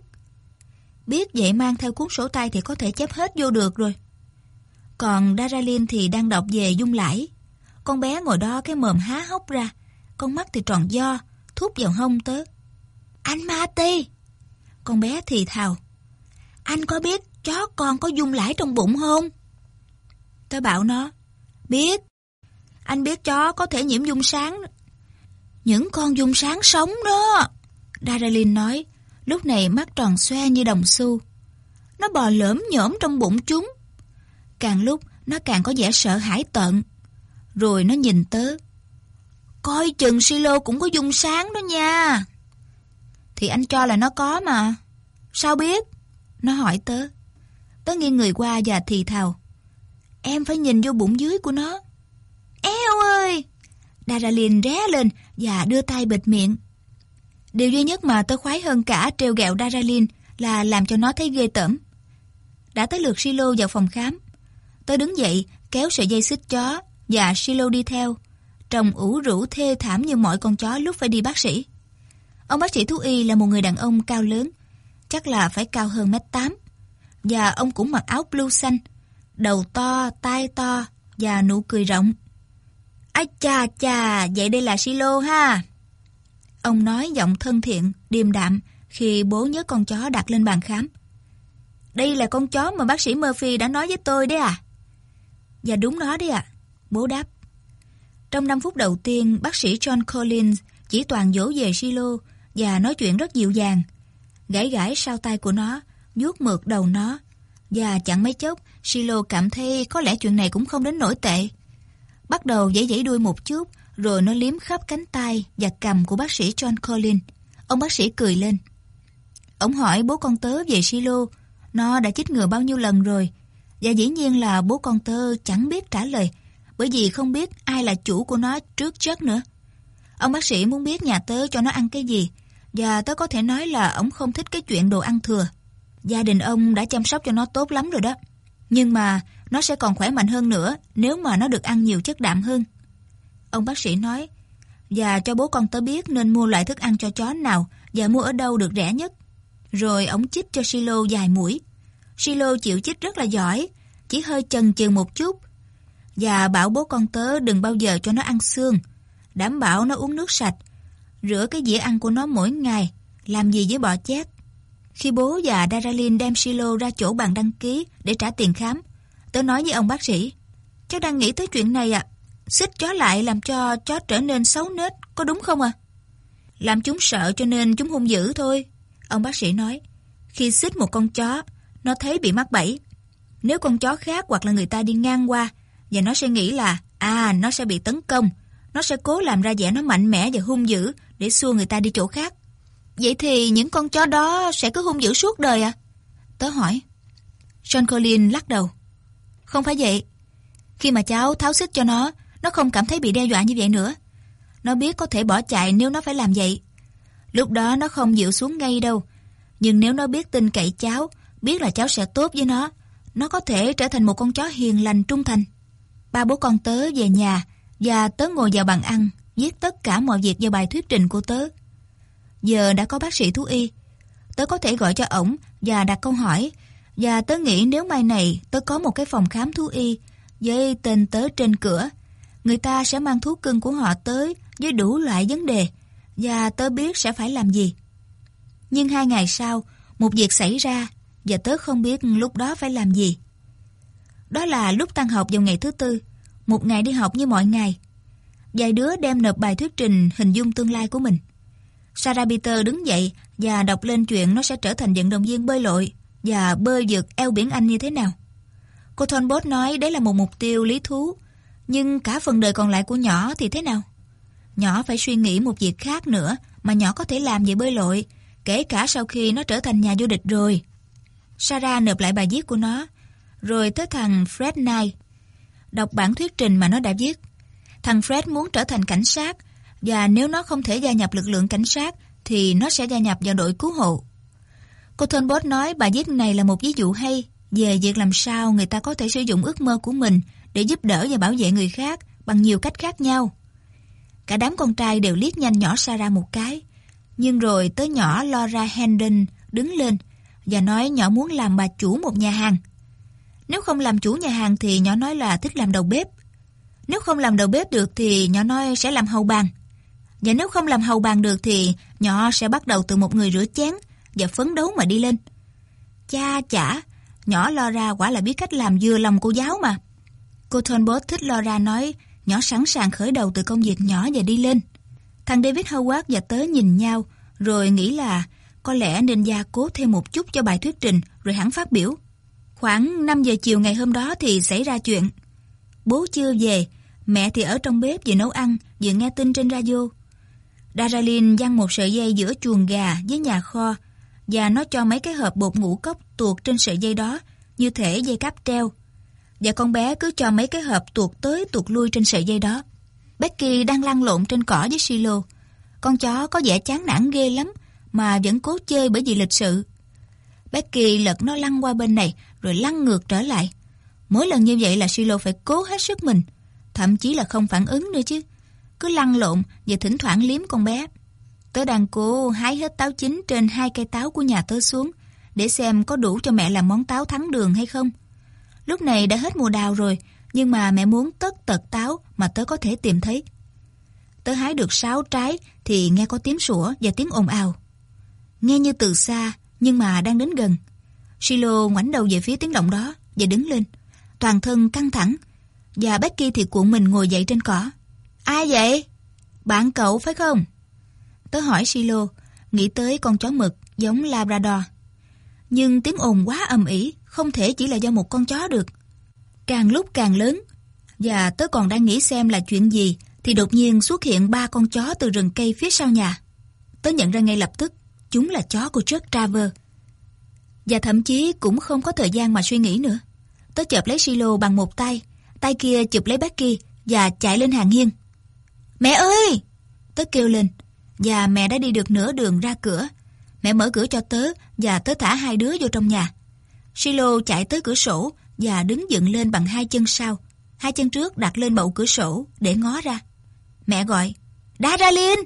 Biết vậy mang theo cuốn sổ tay thì có thể chép hết vô được rồi. Còn Daralin thì đang đọc về dung lãi. Con bé ngồi đó cái mồm há hốc ra, con mắt thì tròn do, thúc vào hông tớ. Anh Mati! Con bé thì thào. Anh có biết chó con có dung lãi trong bụng không? Tớ bảo nó, biết. Anh biết chó có thể nhiễm dung sáng. Những con dung sáng sống đó. Daralyn nói, lúc này mắt tròn xoe như đồng xu. Nó bò lỡm nhỡm trong bụng chúng. Càng lúc, nó càng có vẻ sợ hãi tận. Rồi nó nhìn tớ. Coi chừng silo cũng có dung sáng đó nha. Thì anh cho là nó có mà. Sao biết? Nó hỏi tớ. Tớ nghiêng người qua và thì thào. Em phải nhìn vô bụng dưới của nó. Eo ơi! Daralyn ré lên và đưa tay bịt miệng. Điều duy nhất mà tôi khoái hơn cả treo gẹo Daralin là làm cho nó thấy ghê tởm. Đã tới lượt Silo vào phòng khám. Tôi đứng dậy, kéo sợi dây xích chó và Silo đi theo. Trông ủ rũ thê thảm như mọi con chó lúc phải đi bác sĩ. Ông bác sĩ thú y là một người đàn ông cao lớn, chắc là phải cao hơn mét tám và ông cũng mặc áo blue xanh, đầu to, tai to và nụ cười rộng. Ái cha cha, vậy đây là silo ha. Ông nói giọng thân thiện, điềm đạm khi bố nhớ con chó đặt lên bàn khám. Đây là con chó mà bác sĩ Murphy đã nói với tôi đấy à? Dạ đúng đó đấy ạ, bố đáp. Trong 5 phút đầu tiên, bác sĩ John Collins chỉ toàn dỗ về silo và nói chuyện rất dịu dàng. Gãi gãi sau tay của nó vuốt mượt đầu nó. Và chẳng mấy chốc, Silo cảm thấy có lẽ chuyện này cũng không đến nổi tệ. Bắt đầu giãy giãy đuôi một chút, rồi nó liếm khắp cánh tay và cầm của bác sĩ John Collins. Ông bác sĩ cười lên. Ông hỏi bố con tớ về Silo, nó đã chích ngừa bao nhiêu lần rồi, Và dĩ nhiên là bố con tớ chẳng biết trả lời, bởi vì không biết ai là chủ của nó trước chất nữa. Ông bác sĩ muốn biết nhà tớ cho nó ăn cái gì, và tớ có thể nói là ông không thích cái chuyện đồ ăn thừa. Gia đình ông đã chăm sóc cho nó tốt lắm rồi đó. Nhưng mà nó sẽ còn khỏe mạnh hơn nữa nếu mà nó được ăn nhiều chất đạm hơn. Ông bác sĩ nói, và cho bố con tớ biết nên mua loại thức ăn cho chó nào và mua ở đâu được rẻ nhất. Rồi ông chích cho Silo dài mũi. Silo chịu chích rất là giỏi, chỉ hơi chần chừ một chút. Và bảo bố con tớ đừng bao giờ cho nó ăn xương, đảm bảo nó uống nước sạch, rửa cái dĩa ăn của nó mỗi ngày, làm gì với bọ chét. Khi bố và Daralin đem Silo ra chỗ bàn đăng ký để trả tiền khám, tớ nói với ông bác sĩ, cháu đang nghĩ tới chuyện này ạ. À. Xích chó lại làm cho chó trở nên xấu nết, có đúng không à? Làm chúng sợ cho nên chúng hung dữ thôi. Ông bác sĩ nói, khi xích một con chó, nó thấy bị mắc bẫy. Nếu con chó khác hoặc là người ta đi ngang qua, và nó sẽ nghĩ là, à, nó sẽ bị tấn công. Nó sẽ cố làm ra vẻ nó mạnh mẽ và hung dữ để xua người ta đi chỗ khác. Vậy thì những con chó đó sẽ cứ hung dữ suốt đời à? Tớ hỏi. John Colin lắc đầu. Không phải vậy. Khi mà cháu tháo xích cho nó, nó không cảm thấy bị đe dọa như vậy nữa. Nó biết có thể bỏ chạy nếu nó phải làm vậy. Lúc đó nó không dịu xuống ngay đâu. Nhưng nếu nó biết tin cậy cháu, biết là cháu sẽ tốt với nó, nó có thể trở thành một con chó hiền lành trung thành. Ba bố con tớ về nhà và tớ ngồi vào bàn ăn, viết tất cả mọi việc vào bài thuyết trình của tớ. Giờ đã có bác sĩ thú y, tớ có thể gọi cho ổng và đặt câu hỏi. Và tớ nghĩ nếu mai này tớ có một cái phòng khám thú y với tên tớ trên cửa, người ta sẽ mang thú cưng của họ tới với đủ loại vấn đề và tớ biết sẽ phải làm gì. Nhưng hai ngày sau, một việc xảy ra và tớ không biết lúc đó phải làm gì. Đó là lúc tan học vào ngày thứ tư, một ngày đi học như mọi ngày. Vài đứa đem nộp bài thuyết trình hình dung tương lai của mình. Sarah Peter đứng dậy và đọc lên chuyện nó sẽ trở thành vận động viên bơi lội và bơi vượt eo biển Anh như thế nào. Cô Thornbot nói đấy là một mục tiêu lý thú, nhưng cả phần đời còn lại của nhỏ thì thế nào? Nhỏ phải suy nghĩ một việc khác nữa mà nhỏ có thể làm về bơi lội, kể cả sau khi nó trở thành nhà vô địch rồi. Sarah nộp lại bài viết của nó, rồi tới thằng Fred Knight. Đọc bản thuyết trình mà nó đã viết. Thằng Fred muốn trở thành cảnh sát, và nếu nó không thể gia nhập lực lượng cảnh sát, thì nó sẽ gia nhập vào đội cứu hộ. Cô Thunbot nói bài viết này là một ví dụ hay về việc làm sao người ta có thể sử dụng ước mơ của mình để giúp đỡ và bảo vệ người khác bằng nhiều cách khác nhau. Cả đám con trai đều liếc nhanh nhỏ Sarah một cái. Nhưng rồi tới nhỏ Laura Hendon đứng lên và nói nhỏ muốn làm bà chủ một nhà hàng. Nếu không làm chủ nhà hàng thì nhỏ nói là thích làm đầu bếp. Nếu không làm đầu bếp được thì nhỏ nói sẽ làm hầu bàn. Và nếu không làm hầu bàn được thì nhỏ sẽ bắt đầu từ một người rửa chén và phấn đấu mà đi lên. Cha chả, nhỏ Laura quả là biết cách làm vừa lòng cô giáo mà. Cô Turnbull thích Laura nói nhỏ sẵn sàng khởi đầu từ công việc nhỏ và đi lên. Thằng David Howard và tớ nhìn nhau rồi nghĩ là có lẽ nên gia cố thêm một chút cho bài thuyết trình rồi hẳn phát biểu. Khoảng 5 giờ chiều ngày hôm đó thì xảy ra chuyện. Bố chưa về, mẹ thì ở trong bếp vừa nấu ăn, vừa nghe tin trên radio. Daralin giăng một sợi dây giữa chuồng gà với nhà kho và nó cho mấy cái hộp bột ngũ cốc tuột trên sợi dây đó như thể dây cáp treo. Và con bé cứ cho mấy cái hộp tuột tới tuột lui trên sợi dây đó. Becky đang lăn lộn trên cỏ với Silo. Con chó có vẻ chán nản ghê lắm mà vẫn cố chơi bởi vì lịch sự. Becky lật nó lăn qua bên này rồi lăn ngược trở lại. Mỗi lần như vậy là Silo phải cố hết sức mình, thậm chí là không phản ứng nữa chứ. Cứ lăn lộn và thỉnh thoảng liếm con bé. Tớ đang cố hái hết táo chín trên hai cây táo của nhà tớ xuống để xem có đủ cho mẹ làm món táo thắng đường hay không. Lúc này đã hết mùa đào rồi, nhưng mà mẹ muốn tất tật táo mà tớ có thể tìm thấy. Tớ hái được sáu trái thì nghe có tiếng sủa và tiếng ồn ào. Nghe như từ xa, nhưng mà đang đến gần. Silo ngoảnh đầu về phía tiếng động đó và đứng lên, toàn thân căng thẳng. Và Becky thì cuộn mình ngồi dậy trên cỏ. Ai vậy? Bạn cậu phải không? Tớ hỏi Silo, nghĩ tới con chó mực giống Labrador. Nhưng tiếng ồn quá ầm ĩ, không thể chỉ là do một con chó được. Càng lúc càng lớn, và tớ còn đang nghĩ xem là chuyện gì, thì đột nhiên xuất hiện ba con chó từ rừng cây phía sau nhà. Tớ nhận ra ngay lập tức, chúng là chó của Chuck Traver. Và thậm chí cũng không có thời gian mà suy nghĩ nữa. tớ chợp lấy silo bằng một tay, tay kia chụp lấy Becky và chạy lên hàng hiên. Mẹ ơi! Tớ kêu lên, và mẹ đã đi được nửa đường ra cửa. Mẹ mở cửa cho tớ và tớ thả hai đứa vô trong nhà. Silo chạy tới cửa sổ và đứng dựng lên bằng hai chân sau. Hai chân trước đặt lên bậu cửa sổ để ngó ra. Mẹ gọi, Daralin!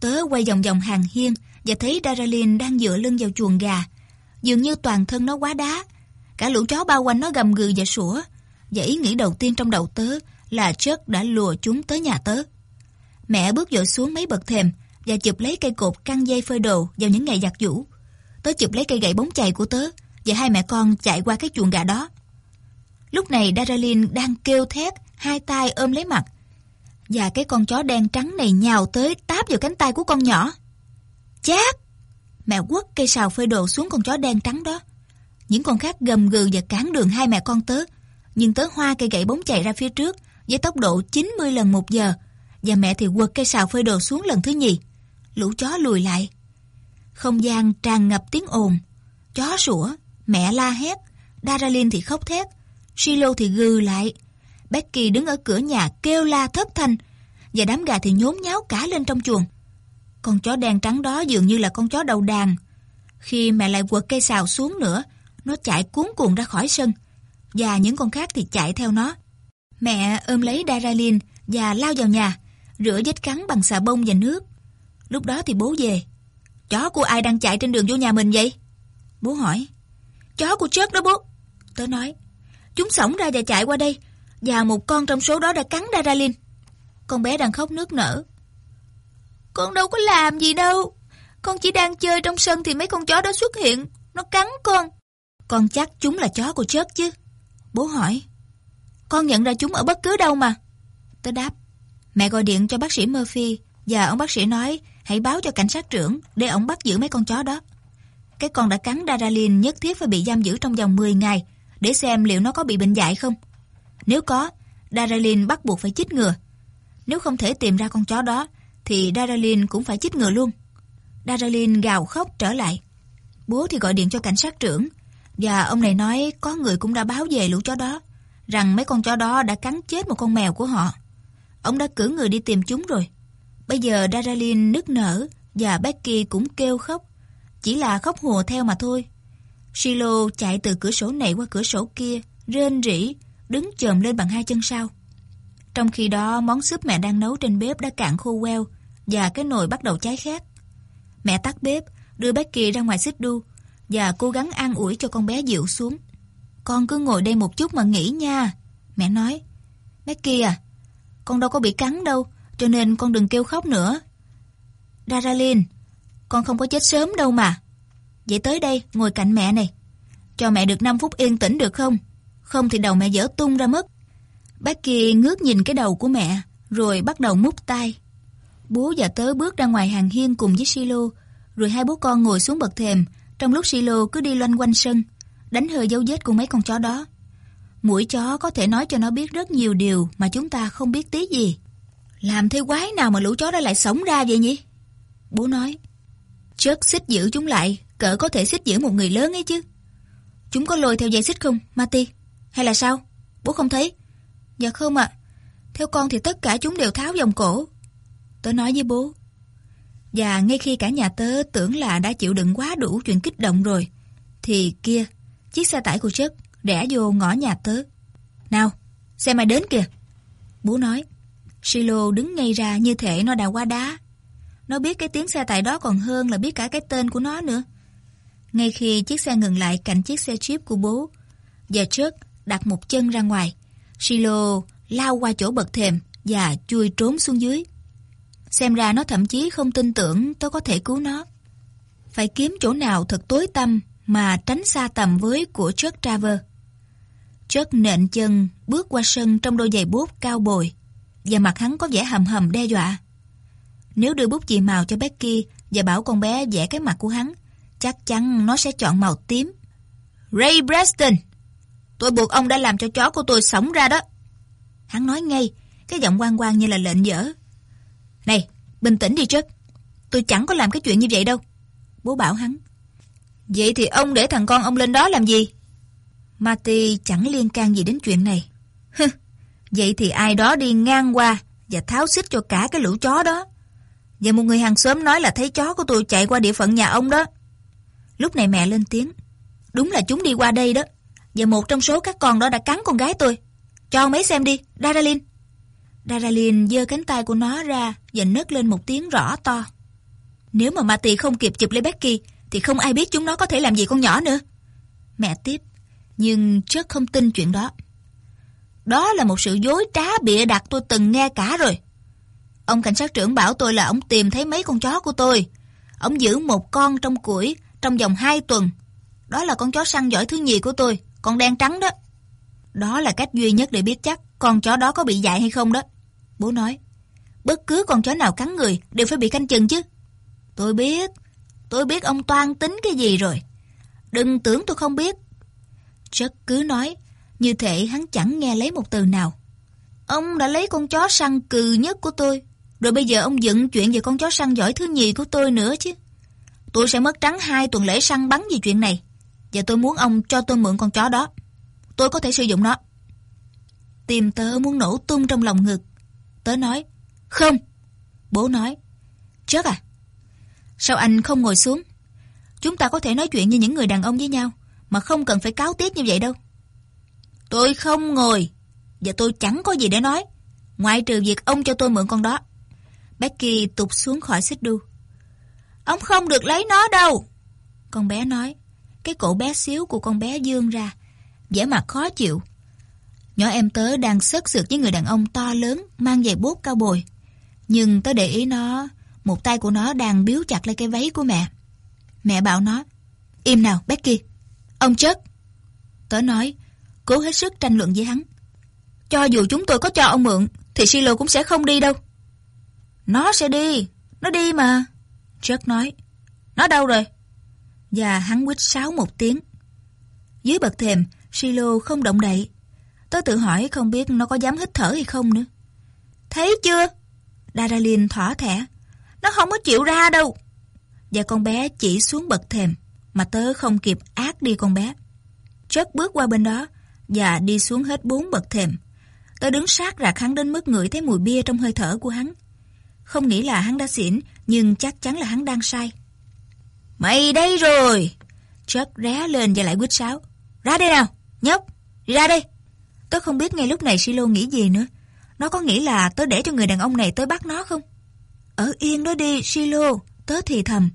Tớ quay vòng vòng hàng hiên và thấy Daralin đang dựa lưng vào chuồng gà. Dường như toàn thân nó quá đá. Cả lũ chó bao quanh nó gầm gừ và sủa. Và ý nghĩ đầu tiên trong đầu tớ là Chuck đã lùa chúng tới nhà tớ. Mẹ bước dội xuống mấy bậc thềm và chụp lấy cây cột căng dây phơi đồ vào những ngày giặt giũ. Tớ chụp lấy cây gậy bóng chày của tớ và hai mẹ con chạy qua cái chuồng gà đó. Lúc này Daralin đang kêu thét, hai tay ôm lấy mặt. Và cái con chó đen trắng này nhào tới táp vào cánh tay của con nhỏ. Chát! Mẹ quất cây sào phơi đồ xuống con chó đen trắng đó. Những con khác gầm gừ và cản đường hai mẹ con tớ. Nhưng tớ hoa cây gậy bóng chạy ra phía trước với tốc độ 90 lần một giờ. Và mẹ thì quật cây sào phơi đồ xuống lần thứ nhì. Lũ chó lùi lại. Không gian tràn ngập tiếng ồn. Chó sủa, mẹ la hét, Daralin thì khóc thét, Silo thì gừ lại. Becky đứng ở cửa nhà kêu la thất thanh, và đám gà thì nhốn nháo cả lên trong chuồng. Con chó đen trắng đó dường như là con chó đầu đàn. Khi mẹ lại quật cây xào xuống nữa, nó chạy cuốn cuồng ra khỏi sân, và những con khác thì chạy theo nó. Mẹ ôm lấy Daralin và lao vào nhà, rửa vết cắn bằng xà bông và nước. Lúc đó thì bố về. Chó của ai đang chạy trên đường vô nhà mình vậy? Bố hỏi. Chó của Chuck đó bố. Tớ nói. Chúng sổng ra và chạy qua đây. Và một con trong số đó đã cắn Daralin. Con bé đang khóc nước nở. Con đâu có làm gì đâu. Con chỉ đang chơi trong sân thì mấy con chó đó xuất hiện. Nó cắn con. Con chắc chúng là chó của Chuck chứ. Bố hỏi. Con nhận ra chúng ở bất cứ đâu mà. Tớ đáp. Mẹ gọi điện cho bác sĩ Murphy và ông bác sĩ nói hãy báo cho cảnh sát trưởng để ông bắt giữ mấy con chó đó. Cái con đã cắn Daralin nhất thiết phải bị giam giữ trong vòng 10 ngày để xem liệu nó có bị bệnh dại không. Nếu có, Daralin bắt buộc phải chích ngừa. Nếu không thể tìm ra con chó đó, thì Daralin cũng phải chích ngừa luôn. Daralin gào khóc trở lại. Bố thì gọi điện cho cảnh sát trưởng, và ông này nói có người cũng đã báo về lũ chó đó, rằng mấy con chó đó đã cắn chết một con mèo của họ. Ông đã cử người đi tìm chúng rồi. Bây giờ Daralin nức nở, và Becky cũng kêu khóc. Chỉ là khóc hùa theo mà thôi. Silo chạy từ cửa sổ này qua cửa sổ kia, rên rỉ, đứng chồm lên bằng hai chân sau. Trong khi đó, món súp mẹ đang nấu trên bếp đã cạn khô queo và cái nồi bắt đầu cháy khét. Mẹ tắt bếp, đưa Becky ra ngoài xích đu và cố gắng an ủi cho con bé dịu xuống. Con cứ ngồi đây một chút mà nghỉ nha. Mẹ nói, Becky à, con đâu có bị cắn đâu, cho nên con đừng kêu khóc nữa. Daralin, con không có chết sớm đâu mà. Vậy tới đây, ngồi cạnh mẹ này. Cho mẹ được 5 phút yên tĩnh được không? Không thì đầu mẹ dở tung ra mất. Becky ngước nhìn cái đầu của mẹ, rồi bắt đầu mút tay. Bố và tớ bước ra ngoài hàng hiên cùng với Silo, rồi hai bố con ngồi xuống bậc thềm, trong lúc Silo cứ đi loanh quanh sân, đánh hơi dấu vết của mấy con chó đó. Mũi chó có thể nói cho nó biết rất nhiều điều mà chúng ta không biết tí gì. Làm thế quái nào mà lũ chó đó lại sống ra vậy nhỉ? Bố nói. Chất xích giữ chúng lại, cỡ có thể xích giữ một người lớn ấy chứ. Chúng có lôi theo dây xích không, Mati? Hay là sao? Bố không thấy. Dạ không ạ. Theo con thì tất cả chúng đều tháo vòng cổ. Tớ nói với bố. Và ngay khi cả nhà tớ tưởng là đã chịu đựng quá đủ chuyện kích động rồi, thì kia, chiếc xe tải của chất rẽ vô ngõ nhà tớ. Nào, xe mày đến kìa. Bố nói. Silo đứng ngay ra như thể nó đã qua đá. Nó biết cái tiếng xe tải đó còn hơn là biết cả cái tên của nó nữa. Ngay khi chiếc xe ngừng lại cạnh chiếc xe Jeep của bố, và trước đặt một chân ra ngoài, Silo lao qua chỗ bậc thềm và chui trốn xuống dưới. Xem ra nó thậm chí không tin tưởng tôi có thể cứu nó. Phải kiếm chỗ nào thật tối tăm mà tránh xa tầm với của Chuck Traver. Chuck nện chân bước qua sân trong đôi giày bốt cao bồi và mặt hắn có vẻ hầm hầm đe dọa. Nếu đưa bút chì màu cho Becky và bảo con bé vẽ cái mặt của hắn, chắc chắn nó sẽ chọn màu tím. Ray Preston, tôi buộc ông đã làm cho chó của tôi sống ra đó. Hắn nói ngay, cái giọng quan quan như là lệnh dở. Này, bình tĩnh đi Chuck. Tôi chẳng có làm cái chuyện như vậy đâu. Bố bảo hắn. Vậy thì ông để thằng con ông lên đó làm gì? Marty chẳng liên can gì đến chuyện này. Hừ, vậy thì ai đó đi ngang qua và tháo xích cho cả cái lũ chó đó. Và một người hàng xóm nói là thấy chó của tôi chạy qua địa phận nhà ông đó. Lúc này mẹ lên tiếng. Đúng là chúng đi qua đây đó. Và một trong số các con đó đã cắn con gái tôi. Cho mấy xem đi, Daralin. Daralin giơ cánh tay của nó ra và nấc lên một tiếng rõ to. Nếu mà Marty không kịp chụp lấy Becky thì không ai biết chúng nó có thể làm gì con nhỏ nữa. Mẹ tiếp, nhưng Chuck không tin chuyện đó. Đó là một sự dối trá bịa đặt tôi từng nghe cả rồi. Ông cảnh sát trưởng bảo tôi là ông tìm thấy mấy con chó của tôi. Ông giữ một con trong củi trong vòng 2 tuần. Đó là con chó săn giỏi thứ nhì của tôi, con đen trắng đó. Đó là cách duy nhất để biết chắc con chó đó có bị dại hay không đó. Bố nói, bất cứ con chó nào cắn người đều phải bị canh chừng chứ. Tôi biết, tôi biết ông toan tính cái gì rồi. Đừng tưởng tôi không biết. Chất cứ nói, như thể hắn chẳng nghe lấy một từ nào. Ông đã lấy con chó săn cừ nhất của tôi, rồi bây giờ ông dựng chuyện về con chó săn giỏi thứ nhì của tôi nữa chứ. Tôi sẽ mất trắng hai tuần lễ săn bắn vì chuyện này, và tôi muốn ông cho tôi mượn con chó đó. Tôi có thể sử dụng nó. Tìm tớ muốn nổ tung trong lòng ngực. Tớ nói, không. Bố nói, Chớt à, sao anh không ngồi xuống? Chúng ta có thể nói chuyện như những người đàn ông với nhau, mà không cần phải cáo tiết như vậy đâu. Tôi không ngồi, và tôi chẳng có gì để nói, ngoại trừ việc ông cho tôi mượn con đó. Becky tụt xuống khỏi xích đu. Ông không được lấy nó đâu. Con bé nói, cái cổ bé xíu của con bé dương ra, vẻ mặt khó chịu. Nhỏ em tớ đang sớt sượt với người đàn ông to lớn, mang giày bốt cao bồi. Nhưng tớ để ý nó, một tay của nó đang biếu chặt lấy cái váy của mẹ. Mẹ bảo nó, im nào Becky, ông chết. Tớ nói, cố hết sức tranh luận với hắn. Cho dù chúng tôi có cho ông mượn, thì Silo cũng sẽ không đi đâu. Nó sẽ đi, nó đi mà. Chuck nói, nó đâu rồi? Và hắn quýt sáo một tiếng. Dưới bậc thềm, Silo không động đậy. Tớ tự hỏi không biết nó có dám hít thở hay không nữa. Thấy chưa? Daralin thỏa thẻ. Nó không có chịu ra đâu. Và con bé chỉ xuống bậc thềm, mà tớ không kịp ác đi con bé. Chuck bước qua bên đó và đi xuống hết bốn bậc thềm. Tớ đứng sát rạc hắn đến mức ngửi thấy mùi bia trong hơi thở của hắn. Không nghĩ là hắn đã xỉn, nhưng chắc chắn là hắn đang sai. Mày đây rồi! Chuck ré lên và lại quýt sáo. Ra đây nào, nhóc, ra đây. Tớ không biết ngay lúc này Silo nghĩ gì nữa. Nó có nghĩ là tớ để cho người đàn ông này tới bắt nó không? Ở yên đó đi, Silo, tớ thì thầm.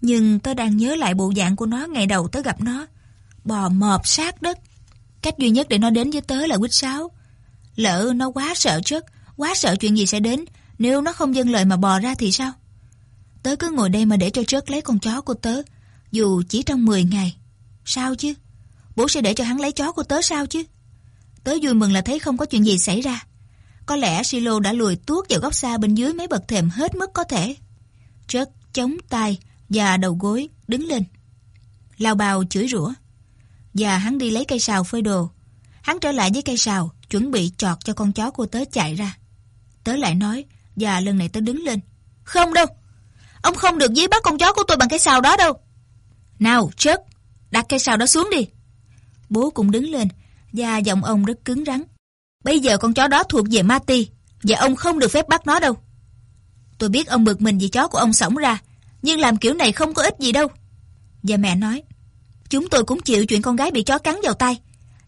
Nhưng tớ đang nhớ lại bộ dạng của nó ngày đầu tớ gặp nó. Bò mọp sát đất. Cách duy nhất để nó đến với tớ là quýt sáo. Lỡ nó quá sợ chất, quá sợ chuyện gì sẽ đến, nếu nó không dâng lời mà bò ra thì sao? Tớ cứ ngồi đây mà để cho Trớt lấy con chó của tớ, dù chỉ trong 10 ngày. Sao chứ? Bố sẽ để cho hắn lấy chó của tớ sao chứ? Tớ vui mừng là thấy không có chuyện gì xảy ra. Có lẽ Silo đã lùi tuốt vào góc xa bên dưới mấy bậc thềm hết mức có thể. Trớt chống tay và đầu gối đứng lên. Lao bào chửi rủa. Và hắn đi lấy cây sào phơi đồ. Hắn trở lại với cây sào, chuẩn bị chọt cho con chó của tớ chạy ra. Tớ lại nói, và lần này tớ đứng lên. Không đâu, ông không được dí bắt con chó của tôi bằng cây sào đó đâu. Nào, Chuck, đặt cây sào đó xuống đi. Bố cũng đứng lên, và giọng ông rất cứng rắn. Bây giờ con chó đó thuộc về Marty, và ông không được phép bắt nó đâu. Tôi biết ông bực mình vì chó của ông sống ra, nhưng làm kiểu này không có ích gì đâu. Và mẹ nói, chúng tôi cũng chịu chuyện con gái bị chó cắn vào tay,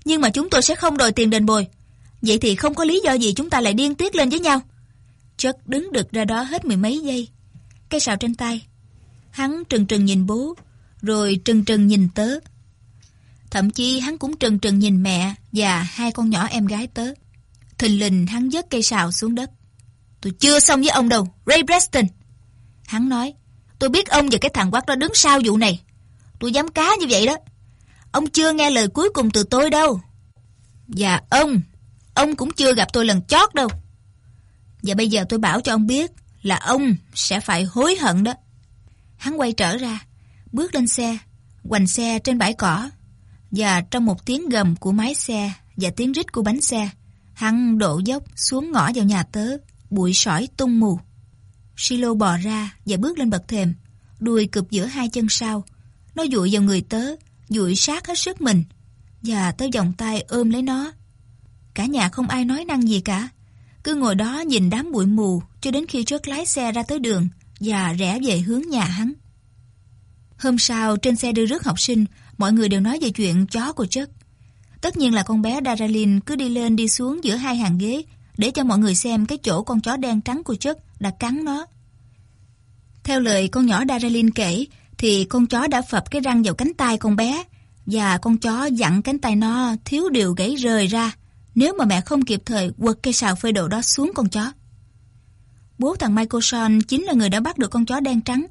nhưng mà chúng tôi sẽ không đòi tiền đền bồi. Vậy thì không có lý do gì chúng ta lại điên tiết lên với nhau. Chất đứng được ra đó hết mười mấy giây. Cây sào trên tay. Hắn trừng trừng nhìn bố, rồi trừng trừng nhìn tớ. Thậm chí hắn cũng trừng trừng nhìn mẹ và hai con nhỏ em gái tớ. Thình lình hắn dứt cây sào xuống đất. Tôi chưa xong với ông đâu, Ray Preston. Hắn nói, tôi biết ông và cái thằng quát đó đứng sau vụ này. Tôi dám cá như vậy đó. Ông chưa nghe lời cuối cùng từ tôi đâu. Và ông, ông cũng chưa gặp tôi lần chót đâu. Và bây giờ tôi bảo cho ông biết là ông sẽ phải hối hận đó. Hắn quay trở ra, bước lên xe, hoành xe trên bãi cỏ. Và trong một tiếng gầm của máy xe và tiếng rít của bánh xe, hắn đổ dốc xuống ngõ vào nhà tớ, bụi sỏi tung mù. Silo bò ra và bước lên bậc thềm, đuôi cụp giữa hai chân sau. Nó dụi vào người tớ, dụi sát hết sức mình. và tớ vòng tay ôm lấy nó. Cả nhà không ai nói năng gì cả. Cứ ngồi đó nhìn đám bụi mù cho đến khi Chuck lái xe ra tới đường và rẽ về hướng nhà hắn. Hôm sau, trên xe đưa rước học sinh, mọi người đều nói về chuyện chó của Chất. Tất nhiên là con bé Daralyn cứ đi lên đi xuống giữa hai hàng ghế để cho mọi người xem cái chỗ con chó đen trắng của chất đã cắn nó. Theo lời con nhỏ Daralyn kể, thì con chó đã phập cái răng vào cánh tay con bé và con chó dặn cánh tay nó thiếu điều gãy rời ra nếu mà mẹ không kịp thời quật cây sào phơi đồ đó xuống con chó. Bố thằng Michael Sean chính là người đã bắt được con chó đen trắng.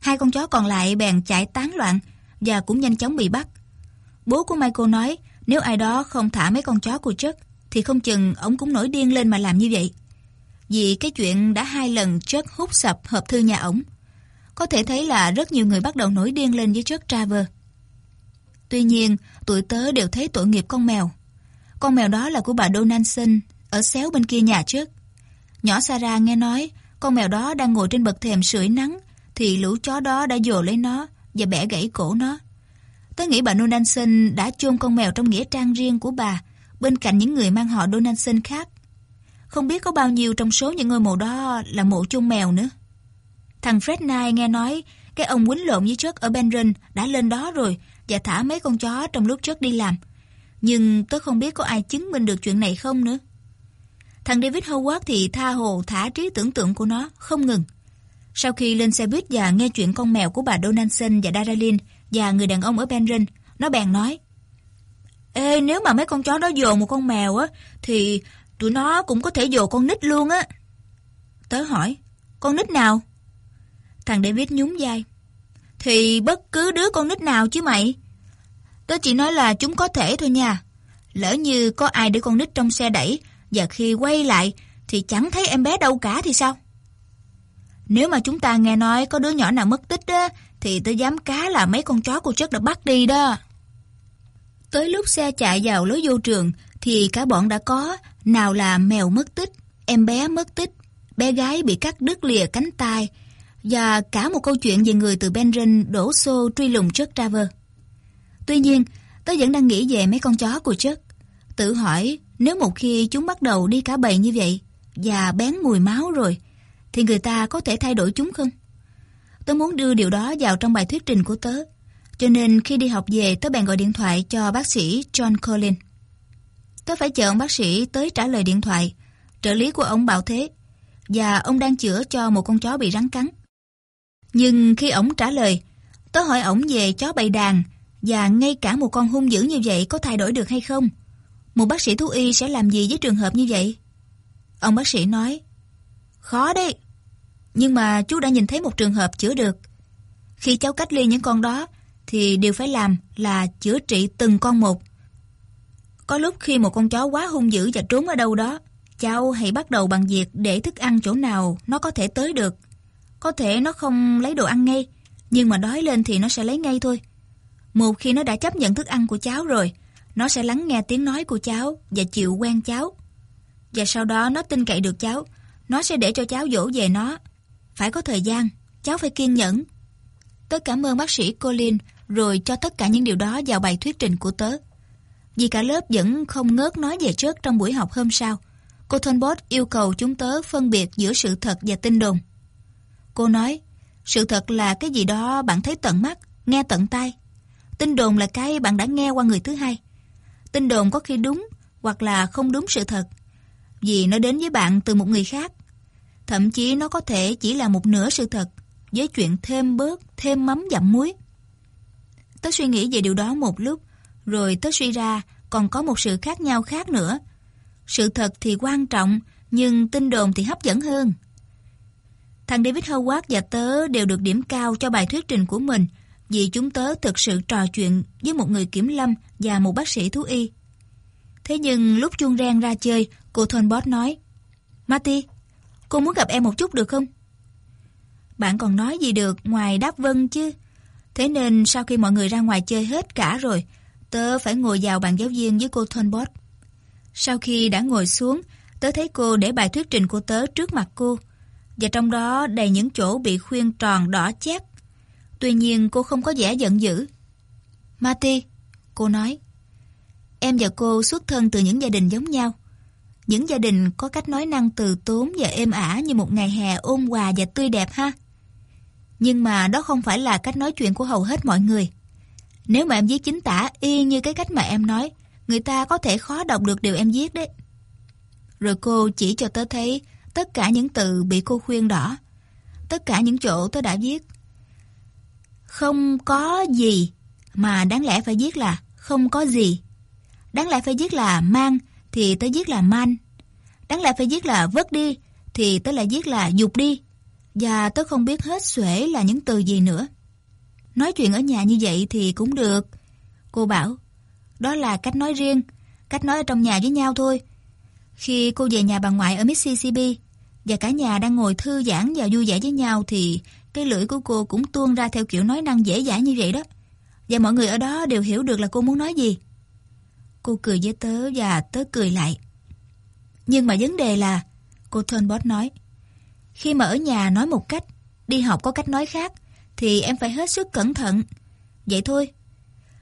Hai con chó còn lại bèn chạy tán loạn và cũng nhanh chóng bị bắt. Bố của Michael nói nếu ai đó không thả mấy con chó của Chuck thì không chừng ông cũng nổi điên lên mà làm như vậy. Vì cái chuyện đã hai lần Chuck hút sập hộp thư nhà ổng. Có thể thấy là rất nhiều người bắt đầu nổi điên lên với Chuck Traver. Tuy nhiên, tụi tớ đều thấy tội nghiệp con mèo. Con mèo đó là của bà Donaldson ở xéo bên kia nhà trước. Nhỏ Sarah nghe nói con mèo đó đang ngồi trên bậc thềm sưởi nắng thì lũ chó đó đã dồ lấy nó và bẻ gãy cổ nó tôi nghĩ bà Donaldson đã chôn con mèo trong nghĩa trang riêng của bà bên cạnh những người mang họ Donaldson khác. Không biết có bao nhiêu trong số những ngôi mộ đó là mộ chung mèo nữa. Thằng Fred Knight nghe nói cái ông quýnh lộn với Chuck ở Benron đã lên đó rồi và thả mấy con chó trong lúc Chuck đi làm. Nhưng tôi không biết có ai chứng minh được chuyện này không nữa. Thằng David Howard thì tha hồ thả trí tưởng tượng của nó, không ngừng. Sau khi lên xe buýt và nghe chuyện con mèo của bà Donaldson và Daralyn và người đàn ông ở Benrin nó bèn nói Ê, nếu mà mấy con chó đó dồn một con mèo á, thì tụi nó cũng có thể dồn con nít luôn á. Tớ hỏi, con nít nào? Thằng David nhún vai. Thì bất cứ đứa con nít nào chứ mày. Tớ chỉ nói là chúng có thể thôi nha. Lỡ như có ai để con nít trong xe đẩy và khi quay lại thì chẳng thấy em bé đâu cả thì sao? Nếu mà chúng ta nghe nói có đứa nhỏ nào mất tích á, thì tôi dám cá là mấy con chó của chất đã bắt đi đó. Tới lúc xe chạy vào lối vô trường thì cả bọn đã có nào là mèo mất tích, em bé mất tích, bé gái bị cắt đứt lìa cánh tay và cả một câu chuyện về người từ Benrin đổ xô truy lùng Chuck Traver. Tuy nhiên, tôi vẫn đang nghĩ về mấy con chó của Chuck. Tự hỏi nếu một khi chúng bắt đầu đi cả bầy như vậy và bén mùi máu rồi thì người ta có thể thay đổi chúng không? Tớ muốn đưa điều đó vào trong bài thuyết trình của tớ. Cho nên khi đi học về tớ bèn gọi điện thoại cho bác sĩ John Collins. Tớ phải chờ ông bác sĩ tới trả lời điện thoại. Trợ lý của ông bảo thế. Và ông đang chữa cho một con chó bị rắn cắn. Nhưng khi ổng trả lời, tớ hỏi ổng về chó bầy đàn và ngay cả một con hung dữ như vậy có thay đổi được hay không? Một bác sĩ thú y sẽ làm gì với trường hợp như vậy? Ông bác sĩ nói, khó đấy. Nhưng mà chú đã nhìn thấy một trường hợp chữa được. Khi cháu cách ly những con đó, thì điều phải làm là chữa trị từng con một. Có lúc khi một con chó quá hung dữ và trốn ở đâu đó, cháu hãy bắt đầu bằng việc để thức ăn chỗ nào nó có thể tới được. Có thể nó không lấy đồ ăn ngay, nhưng mà đói lên thì nó sẽ lấy ngay thôi. Một khi nó đã chấp nhận thức ăn của cháu rồi, nó sẽ lắng nghe tiếng nói của cháu và chịu quen cháu. Và sau đó nó tin cậy được cháu, nó sẽ để cho cháu dỗ về nó. Phải có thời gian, cháu phải kiên nhẫn. Tớ cảm ơn bác sĩ Colin rồi cho tất cả những điều đó vào bài thuyết trình của tớ. Vì cả lớp vẫn không ngớt nói về trước trong buổi học hôm sau. Cô Thunbot yêu cầu chúng tớ phân biệt giữa sự thật và tin đồn. Cô nói, sự thật là cái gì đó bạn thấy tận mắt, nghe tận tai. Tin đồn là cái bạn đã nghe qua người thứ hai. Tin đồn có khi đúng hoặc là không đúng sự thật. Vì nó đến với bạn từ một người khác. Thậm chí nó có thể chỉ là một nửa sự thật với chuyện thêm bớt, thêm mắm dặm muối. Tớ suy nghĩ về điều đó một lúc, rồi tớ suy ra còn có một sự khác nhau khác nữa. Sự thật thì quan trọng, nhưng tin đồn thì hấp dẫn hơn. Thằng David Howard và tớ đều được điểm cao cho bài thuyết trình của mình vì chúng tớ thực sự trò chuyện với một người kiểm lâm và một bác sĩ thú y. Thế nhưng lúc chuông reng ra chơi, cô Thornbot nói Marty, cô muốn gặp em một chút được không? Bạn còn nói gì được ngoài đáp vâng chứ? Thế nên sau khi mọi người ra ngoài chơi hết cả rồi, tớ phải ngồi vào bàn giáo viên với cô Thornbot. Sau khi đã ngồi xuống, tớ thấy cô để bài thuyết trình của tớ trước mặt cô, và trong đó đầy những chỗ bị khuyên tròn đỏ chét. Tuy nhiên cô không có vẻ giận dữ. Marty, cô nói, Em và cô xuất thân từ những gia đình giống nhau. Những gia đình có cách nói năng từ tốn và êm ả như một ngày hè ôn hòa và tươi đẹp ha. Nhưng mà đó không phải là cách nói chuyện của hầu hết mọi người. Nếu mà em viết chính tả y như cái cách mà em nói, người ta có thể khó đọc được điều em viết đấy. Rồi cô chỉ cho tớ thấy tất cả những từ bị cô khuyên đỏ. Tất cả những chỗ tớ đã viết. Không có gì mà đáng lẽ phải viết là không có gì. Đáng lẽ phải viết là mang thì tớ viết là man. Đáng lẽ phải viết là vớt đi thì tớ lại viết là dục đi. Và tớ không biết hết xuể là những từ gì nữa. Nói chuyện ở nhà như vậy thì cũng được. Cô bảo, đó là cách nói riêng, cách nói ở trong nhà với nhau thôi. Khi cô về nhà bà ngoại ở Mississippi và cả nhà đang ngồi thư giãn và vui vẻ với nhau thì cái lưỡi của cô cũng tuôn ra theo kiểu nói năng dễ dãi như vậy đó. Và mọi người ở đó đều hiểu được là cô muốn nói gì. Cô cười với tớ và tớ cười lại. Nhưng mà vấn đề là, cô Turnbot nói, khi mà ở nhà nói một cách, đi học có cách nói khác, thì em phải hết sức cẩn thận. Vậy thôi.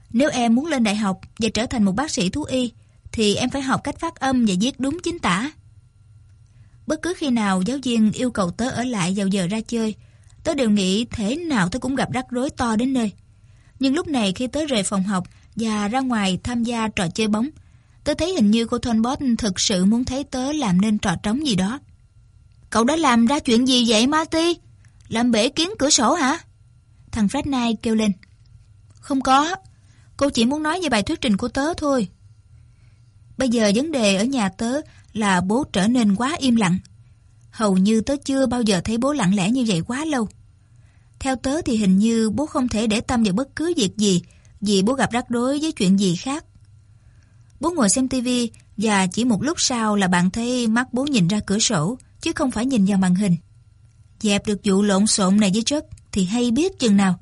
Nếu em muốn lên đại học và trở thành một bác sĩ thú y, thì em phải học cách phát âm và viết đúng chính tả. Bất cứ khi nào giáo viên yêu cầu tớ ở lại vào giờ ra chơi, tớ đều nghĩ thế nào tớ cũng gặp rắc rối to đến nơi. Nhưng lúc này khi tớ rời phòng học và ra ngoài tham gia trò chơi bóng, tớ thấy hình như cô Thornbot thực sự muốn thấy tớ làm nên trò trống gì đó. Cậu đã làm ra chuyện gì vậy Marty? Làm bể kiến cửa sổ hả? Thằng Fred Knight kêu lên. Không có, cô chỉ muốn nói về bài thuyết trình của tớ thôi. Bây giờ vấn đề ở nhà tớ là bố trở nên quá im lặng. Hầu như tớ chưa bao giờ thấy bố lặng lẽ như vậy quá lâu. Theo tớ thì hình như bố không thể để tâm vào bất cứ việc gì vì bố gặp rắc rối với chuyện gì khác. Bố ngồi xem tivi và chỉ một lúc sau là bạn thấy mắt bố nhìn ra cửa sổ chứ không phải nhìn vào màn hình. Dẹp được vụ lộn xộn này với chất thì hay biết chừng nào.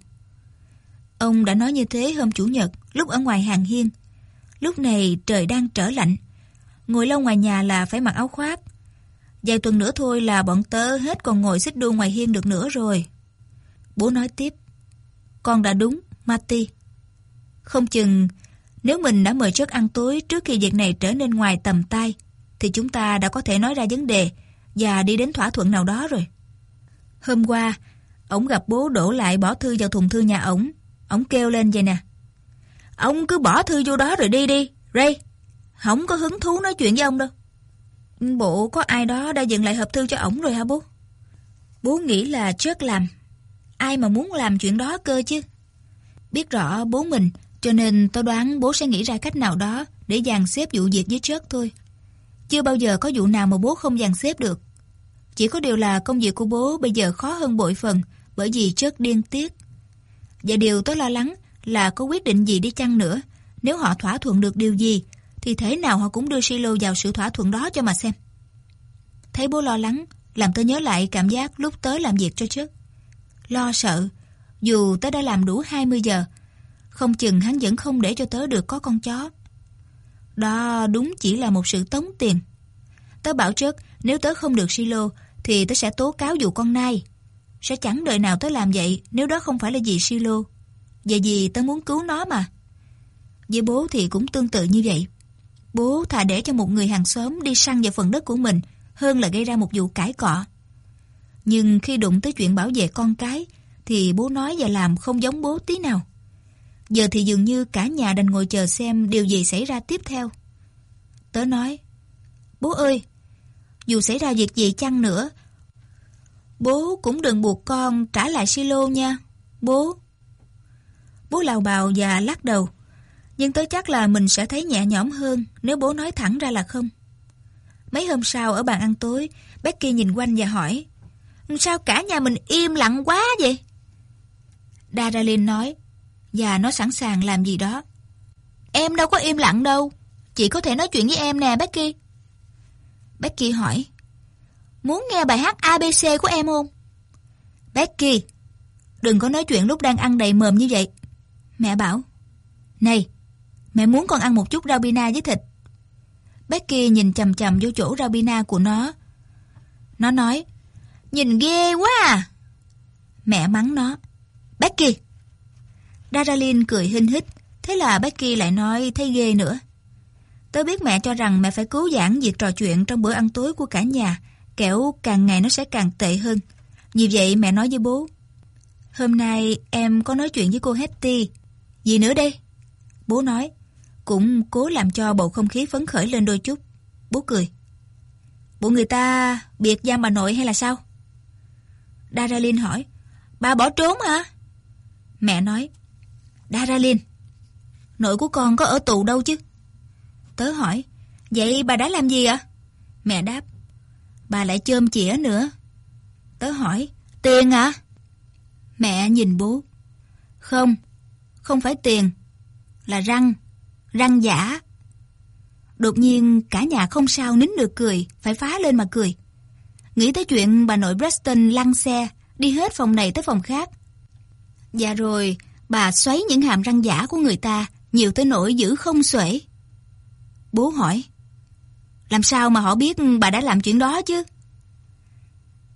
Ông đã nói như thế hôm Chủ nhật lúc ở ngoài hàng hiên. Lúc này trời đang trở lạnh. Ngồi lâu ngoài nhà là phải mặc áo khoác. Vài tuần nữa thôi là bọn tớ hết còn ngồi xích đu ngoài hiên được nữa rồi. Bố nói tiếp. Con đã đúng, Matty. Không chừng, nếu mình đã mời trước ăn tối trước khi việc này trở nên ngoài tầm tay, thì chúng ta đã có thể nói ra vấn đề và đi đến thỏa thuận nào đó rồi. Hôm qua, ổng gặp bố đổ lại bỏ thư vào thùng thư nhà ổng. Ổng kêu lên vậy nè. Ông cứ bỏ thư vô đó rồi đi đi, Ray. Không có hứng thú nói chuyện với ông đâu. Bộ có ai đó đã dựng lại hộp thư cho ổng rồi hả bố? Bố nghĩ là trước làm. Ai mà muốn làm chuyện đó cơ chứ? Biết rõ bố mình, cho nên tôi đoán bố sẽ nghĩ ra cách nào đó để dàn xếp vụ việc với Chuck thôi. Chưa bao giờ có vụ nào mà bố không dàn xếp được. Chỉ có điều là công việc của bố bây giờ khó hơn bội phần bởi vì Chuck điên tiết. Và điều tôi lo lắng là có quyết định gì đi chăng nữa, nếu họ thỏa thuận được điều gì, thì thế nào họ cũng đưa Silo vào sự thỏa thuận đó cho mà xem. Thấy bố lo lắng, làm tôi nhớ lại cảm giác lúc tới làm việc cho trước. Lo sợ, dù tớ đã làm đủ 20 giờ, không chừng hắn vẫn không để cho tớ được có con chó. Đó đúng chỉ là một sự tống tiền. Tớ bảo trước, nếu tớ không được Silo, thì tớ sẽ tố cáo dù con nai. Sẽ chẳng đợi nào tớ làm vậy nếu đó không phải là vì Silo. Vậy vì tớ muốn cứu nó mà. Với bố thì cũng tương tự như vậy. Bố thà để cho một người hàng xóm đi săn vào phần đất của mình hơn là gây ra một vụ cãi cọ. Nhưng khi đụng tới chuyện bảo vệ con cái thì bố nói và làm không giống bố tí nào. Giờ thì dường như cả nhà đành ngồi chờ xem điều gì xảy ra tiếp theo. Tớ nói, bố ơi, dù xảy ra việc gì chăng nữa, bố cũng đừng buộc con trả lại silo nha, bố. Bố lào bào và lắc đầu. Nhưng tớ chắc là mình sẽ thấy nhẹ nhõm hơn nếu bố nói thẳng ra là không. Mấy hôm sau ở bàn ăn tối, Becky nhìn quanh và hỏi Sao cả nhà mình im lặng quá vậy? Daralyn nói và nó sẵn sàng làm gì đó. Em đâu có im lặng đâu. Chị có thể nói chuyện với em nè, Becky. Becky hỏi, Muốn nghe bài hát ABC của em không? Becky, Đừng có nói chuyện lúc đang ăn đầy mồm như vậy. Mẹ bảo, Này, Mẹ muốn con ăn một chút rau bina với thịt. Becky nhìn chầm chầm vô chỗ rau bina của nó. Nó nói, Nhìn ghê quá à. Mẹ mắng nó, Becky Daralyn cười hinh hít Thế là Becky lại nói thấy ghê nữa Tớ biết mẹ cho rằng mẹ phải cứu giảng việc trò chuyện trong bữa ăn tối của cả nhà, kẻo càng ngày nó sẽ càng tệ hơn. Vì vậy mẹ nói với bố, Hôm nay em có nói chuyện với cô Hetty. Gì nữa đây? Bố nói, cũng cố làm cho bầu không khí phấn khởi lên đôi chút. Bố cười. Bộ người ta biệt giam bà nội hay là sao? Daralin hỏi, bà bỏ trốn hả? Mẹ nói, Daralin, nội của con có ở tù đâu chứ? Tớ hỏi, vậy bà đã làm gì ạ? Mẹ đáp, bà lại chôm chĩa nữa. Tớ hỏi, tiền à? Mẹ nhìn bố. Không, không phải tiền, là răng, răng giả. Đột nhiên cả nhà không sao nín được cười, phải phá lên mà cười. Nghĩ tới chuyện bà nội Preston lăn xe, đi hết phòng này tới phòng khác. Dạ rồi bà xoáy những hàm răng giả của người ta, nhiều tới nỗi giữ không xuể. Bố hỏi, làm sao mà họ biết bà đã làm chuyện đó chứ?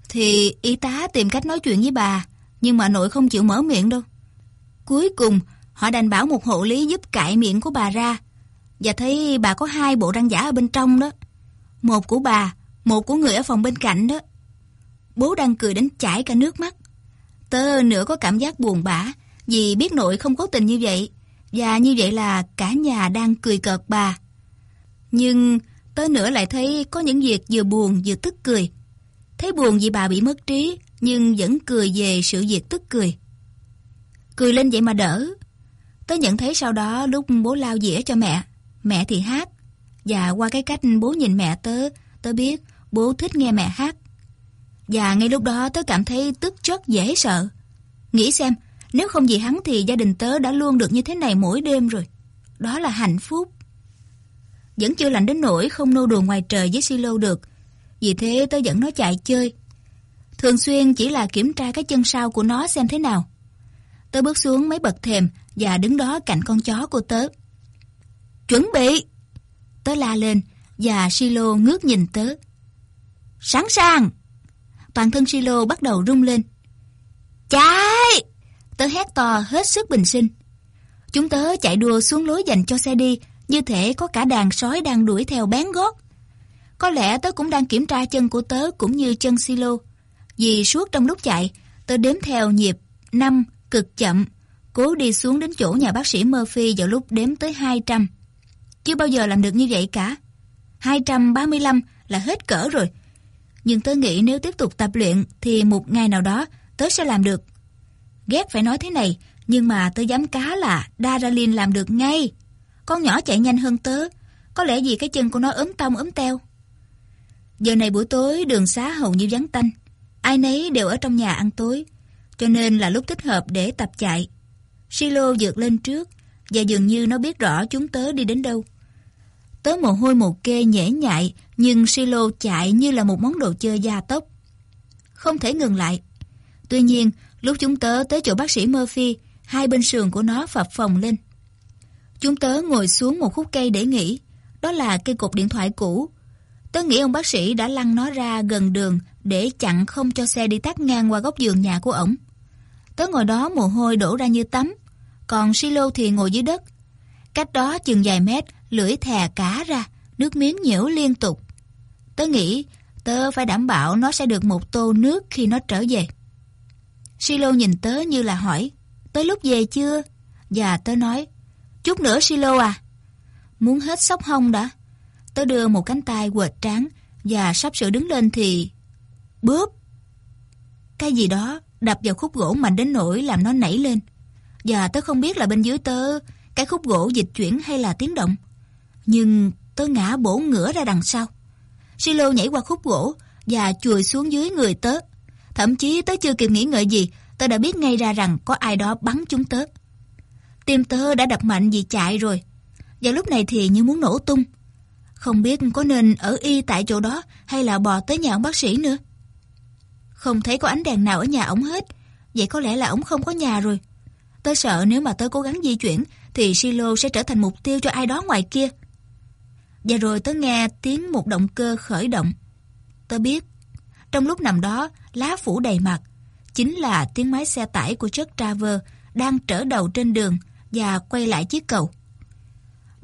Thì y tá tìm cách nói chuyện với bà, nhưng mà nội không chịu mở miệng đâu. Cuối cùng, họ đành bảo một hộ lý giúp cạy miệng của bà ra, và thấy bà có hai bộ răng giả ở bên trong đó. Một của bà, một của người ở phòng bên cạnh đó. Bố đang cười đến chảy cả nước mắt. Tớ nữa có cảm giác buồn bã, vì biết nội không cố tình như vậy, và như vậy là cả nhà đang cười cợt bà. Nhưng tới nữa lại thấy có những việc vừa buồn vừa tức cười. Thấy buồn vì bà bị mất trí, nhưng vẫn cười về sự việc tức cười. Cười lên vậy mà đỡ. Tớ nhận thấy sau đó lúc bố lao dĩa cho mẹ, mẹ thì hát. Và qua cái cách bố nhìn mẹ tớ, tớ biết bố thích nghe mẹ hát. Và ngay lúc đó tớ cảm thấy tức chất dễ sợ. Nghĩ xem, nếu không vì hắn thì gia đình tớ đã luôn được như thế này mỗi đêm rồi. Đó là hạnh phúc. Vẫn chưa lạnh đến nỗi không nô đùa ngoài trời với silo được. Vì thế tớ dẫn nó chạy chơi. Thường xuyên chỉ là kiểm tra cái chân sau của nó xem thế nào. Tớ bước xuống mấy bậc thềm và đứng đó cạnh con chó của tớ. Chuẩn bị! Tớ la lên và Silo ngước nhìn tớ. Sẵn sàng! Toàn thân Silo bắt đầu rung lên. Chạy! Tớ hét to hết sức bình sinh. Chúng tớ chạy đua xuống lối dành cho xe đi, như thể có cả đàn sói đang đuổi theo bén gót. Có lẽ tớ cũng đang kiểm tra chân của tớ cũng như chân Silo. Vì suốt trong lúc chạy, tớ đếm theo nhịp 5 cực chậm, cố đi xuống đến chỗ nhà bác sĩ Murphy vào lúc đếm tới 200. Chưa bao giờ làm được như vậy cả. 235 là hết cỡ rồi. Nhưng tớ nghĩ nếu tiếp tục tập luyện thì một ngày nào đó tớ sẽ làm được. Ghét phải nói thế này, nhưng mà tớ dám cá là Daralin làm được ngay. Con nhỏ chạy nhanh hơn tớ, có lẽ vì cái chân của nó ốm tông ốm teo. Giờ này buổi tối đường xá hầu như vắng tanh. Ai nấy đều ở trong nhà ăn tối, cho nên là lúc thích hợp để tập chạy. Silo vượt lên trước, và dường như nó biết rõ chúng tớ đi đến đâu. Tớ mồ hôi một kê nhễ nhại, nhưng Silo chạy như là một món đồ chơi gia tốc. Không thể ngừng lại. Tuy nhiên, lúc chúng tớ tới chỗ bác sĩ Murphy, hai bên sườn của nó phập phồng lên. Chúng tớ ngồi xuống một khúc cây để nghỉ. Đó là cây cột điện thoại cũ. Tớ nghĩ ông bác sĩ đã lăn nó ra gần đường để chặn không cho xe đi tắt ngang qua góc giường nhà của ổng. Tớ ngồi đó mồ hôi đổ ra như tắm, còn Silo thì ngồi dưới đất. Cách đó chừng vài mét, lưỡi thè cá ra, nước miếng nhiễu liên tục. Tớ nghĩ tớ phải đảm bảo nó sẽ được một tô nước khi nó trở về. Silo nhìn tớ như là hỏi, tới lúc về chưa? Và tớ nói, chút nữa Silo à? Muốn hết sóc hông đã? Tớ đưa một cánh tay quệt trán và sắp sửa đứng lên thì... Bóp! Cái gì đó đập vào khúc gỗ mạnh đến nỗi làm nó nảy lên. Và tớ không biết là bên dưới tớ cái khúc gỗ dịch chuyển hay là tiếng động. Nhưng tớ ngã bổ ngửa ra đằng sau. Silo nhảy qua khúc gỗ và chùi xuống dưới người tớ. Thậm chí tớ chưa kịp nghĩ ngợi gì, tớ đã biết ngay ra rằng có ai đó bắn chúng tớ. Tim tớ đã đập mạnh vì chạy rồi. Và lúc này thì như muốn nổ tung. Không biết có nên ở y tại chỗ đó hay là bò tới nhà ông bác sĩ nữa. Không thấy có ánh đèn nào ở nhà ổng hết. Vậy có lẽ là ổng không có nhà rồi. Tớ sợ nếu mà tớ cố gắng di chuyển thì silo sẽ trở thành mục tiêu cho ai đó ngoài kia. Và rồi tớ nghe tiếng một động cơ khởi động. Tớ biết, trong lúc nằm đó, lá phủ đầy mặt, chính là tiếng máy xe tải của chất Traver đang trở đầu trên đường và quay lại chiếc cầu.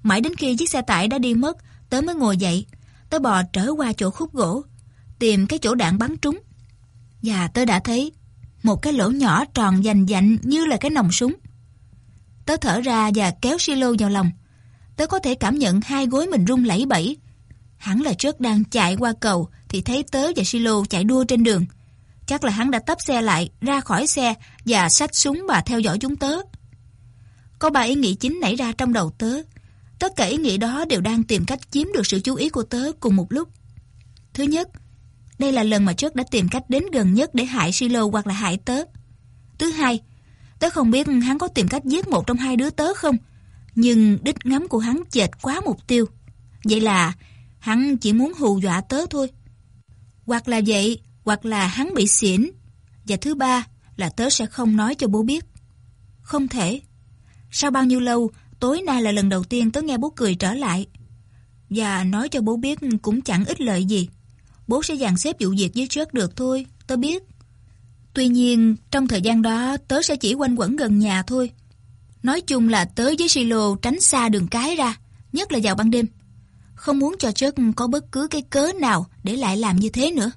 Mãi đến khi chiếc xe tải đã đi mất, tớ mới ngồi dậy. Tớ bò trở qua chỗ khúc gỗ, tìm cái chỗ đạn bắn trúng. Và tớ đã thấy một cái lỗ nhỏ tròn dành dạnh như là cái nòng súng. Tớ thở ra và kéo silo vào lòng. Tớ có thể cảm nhận hai gối mình rung lẩy bẩy. Hẳn là trước đang chạy qua cầu thì thấy tớ và silo chạy đua trên đường. Chắc là hắn đã tấp xe lại, ra khỏi xe và xách súng và theo dõi chúng tớ. Có ba ý nghĩ chính nảy ra trong đầu tớ. Tất cả ý nghĩ đó đều đang tìm cách chiếm được sự chú ý của tớ cùng một lúc. Thứ nhất, đây là lần mà trước đã tìm cách đến gần nhất để hại Silo hoặc là hại tớ. Thứ hai, tớ không biết hắn có tìm cách giết một trong hai đứa tớ không, nhưng đích ngắm của hắn chệch quá mục tiêu. Vậy là hắn chỉ muốn hù dọa tớ thôi. Hoặc là vậy, hoặc là hắn bị xỉn. Và thứ ba là tớ sẽ không nói cho bố biết. Không thể. Sau bao nhiêu lâu, tối nay là lần đầu tiên tớ nghe bố cười trở lại. Và nói cho bố biết cũng chẳng ích lợi gì. Bố sẽ dàn xếp vụ việc với Jack được thôi, tớ biết. Tuy nhiên, trong thời gian đó tớ sẽ chỉ quanh quẩn gần nhà thôi. Nói chung là tớ với Silo tránh xa đường cái ra, nhất là vào ban đêm. Không muốn cho Jack có bất cứ cái cớ nào để lại làm như thế nữa.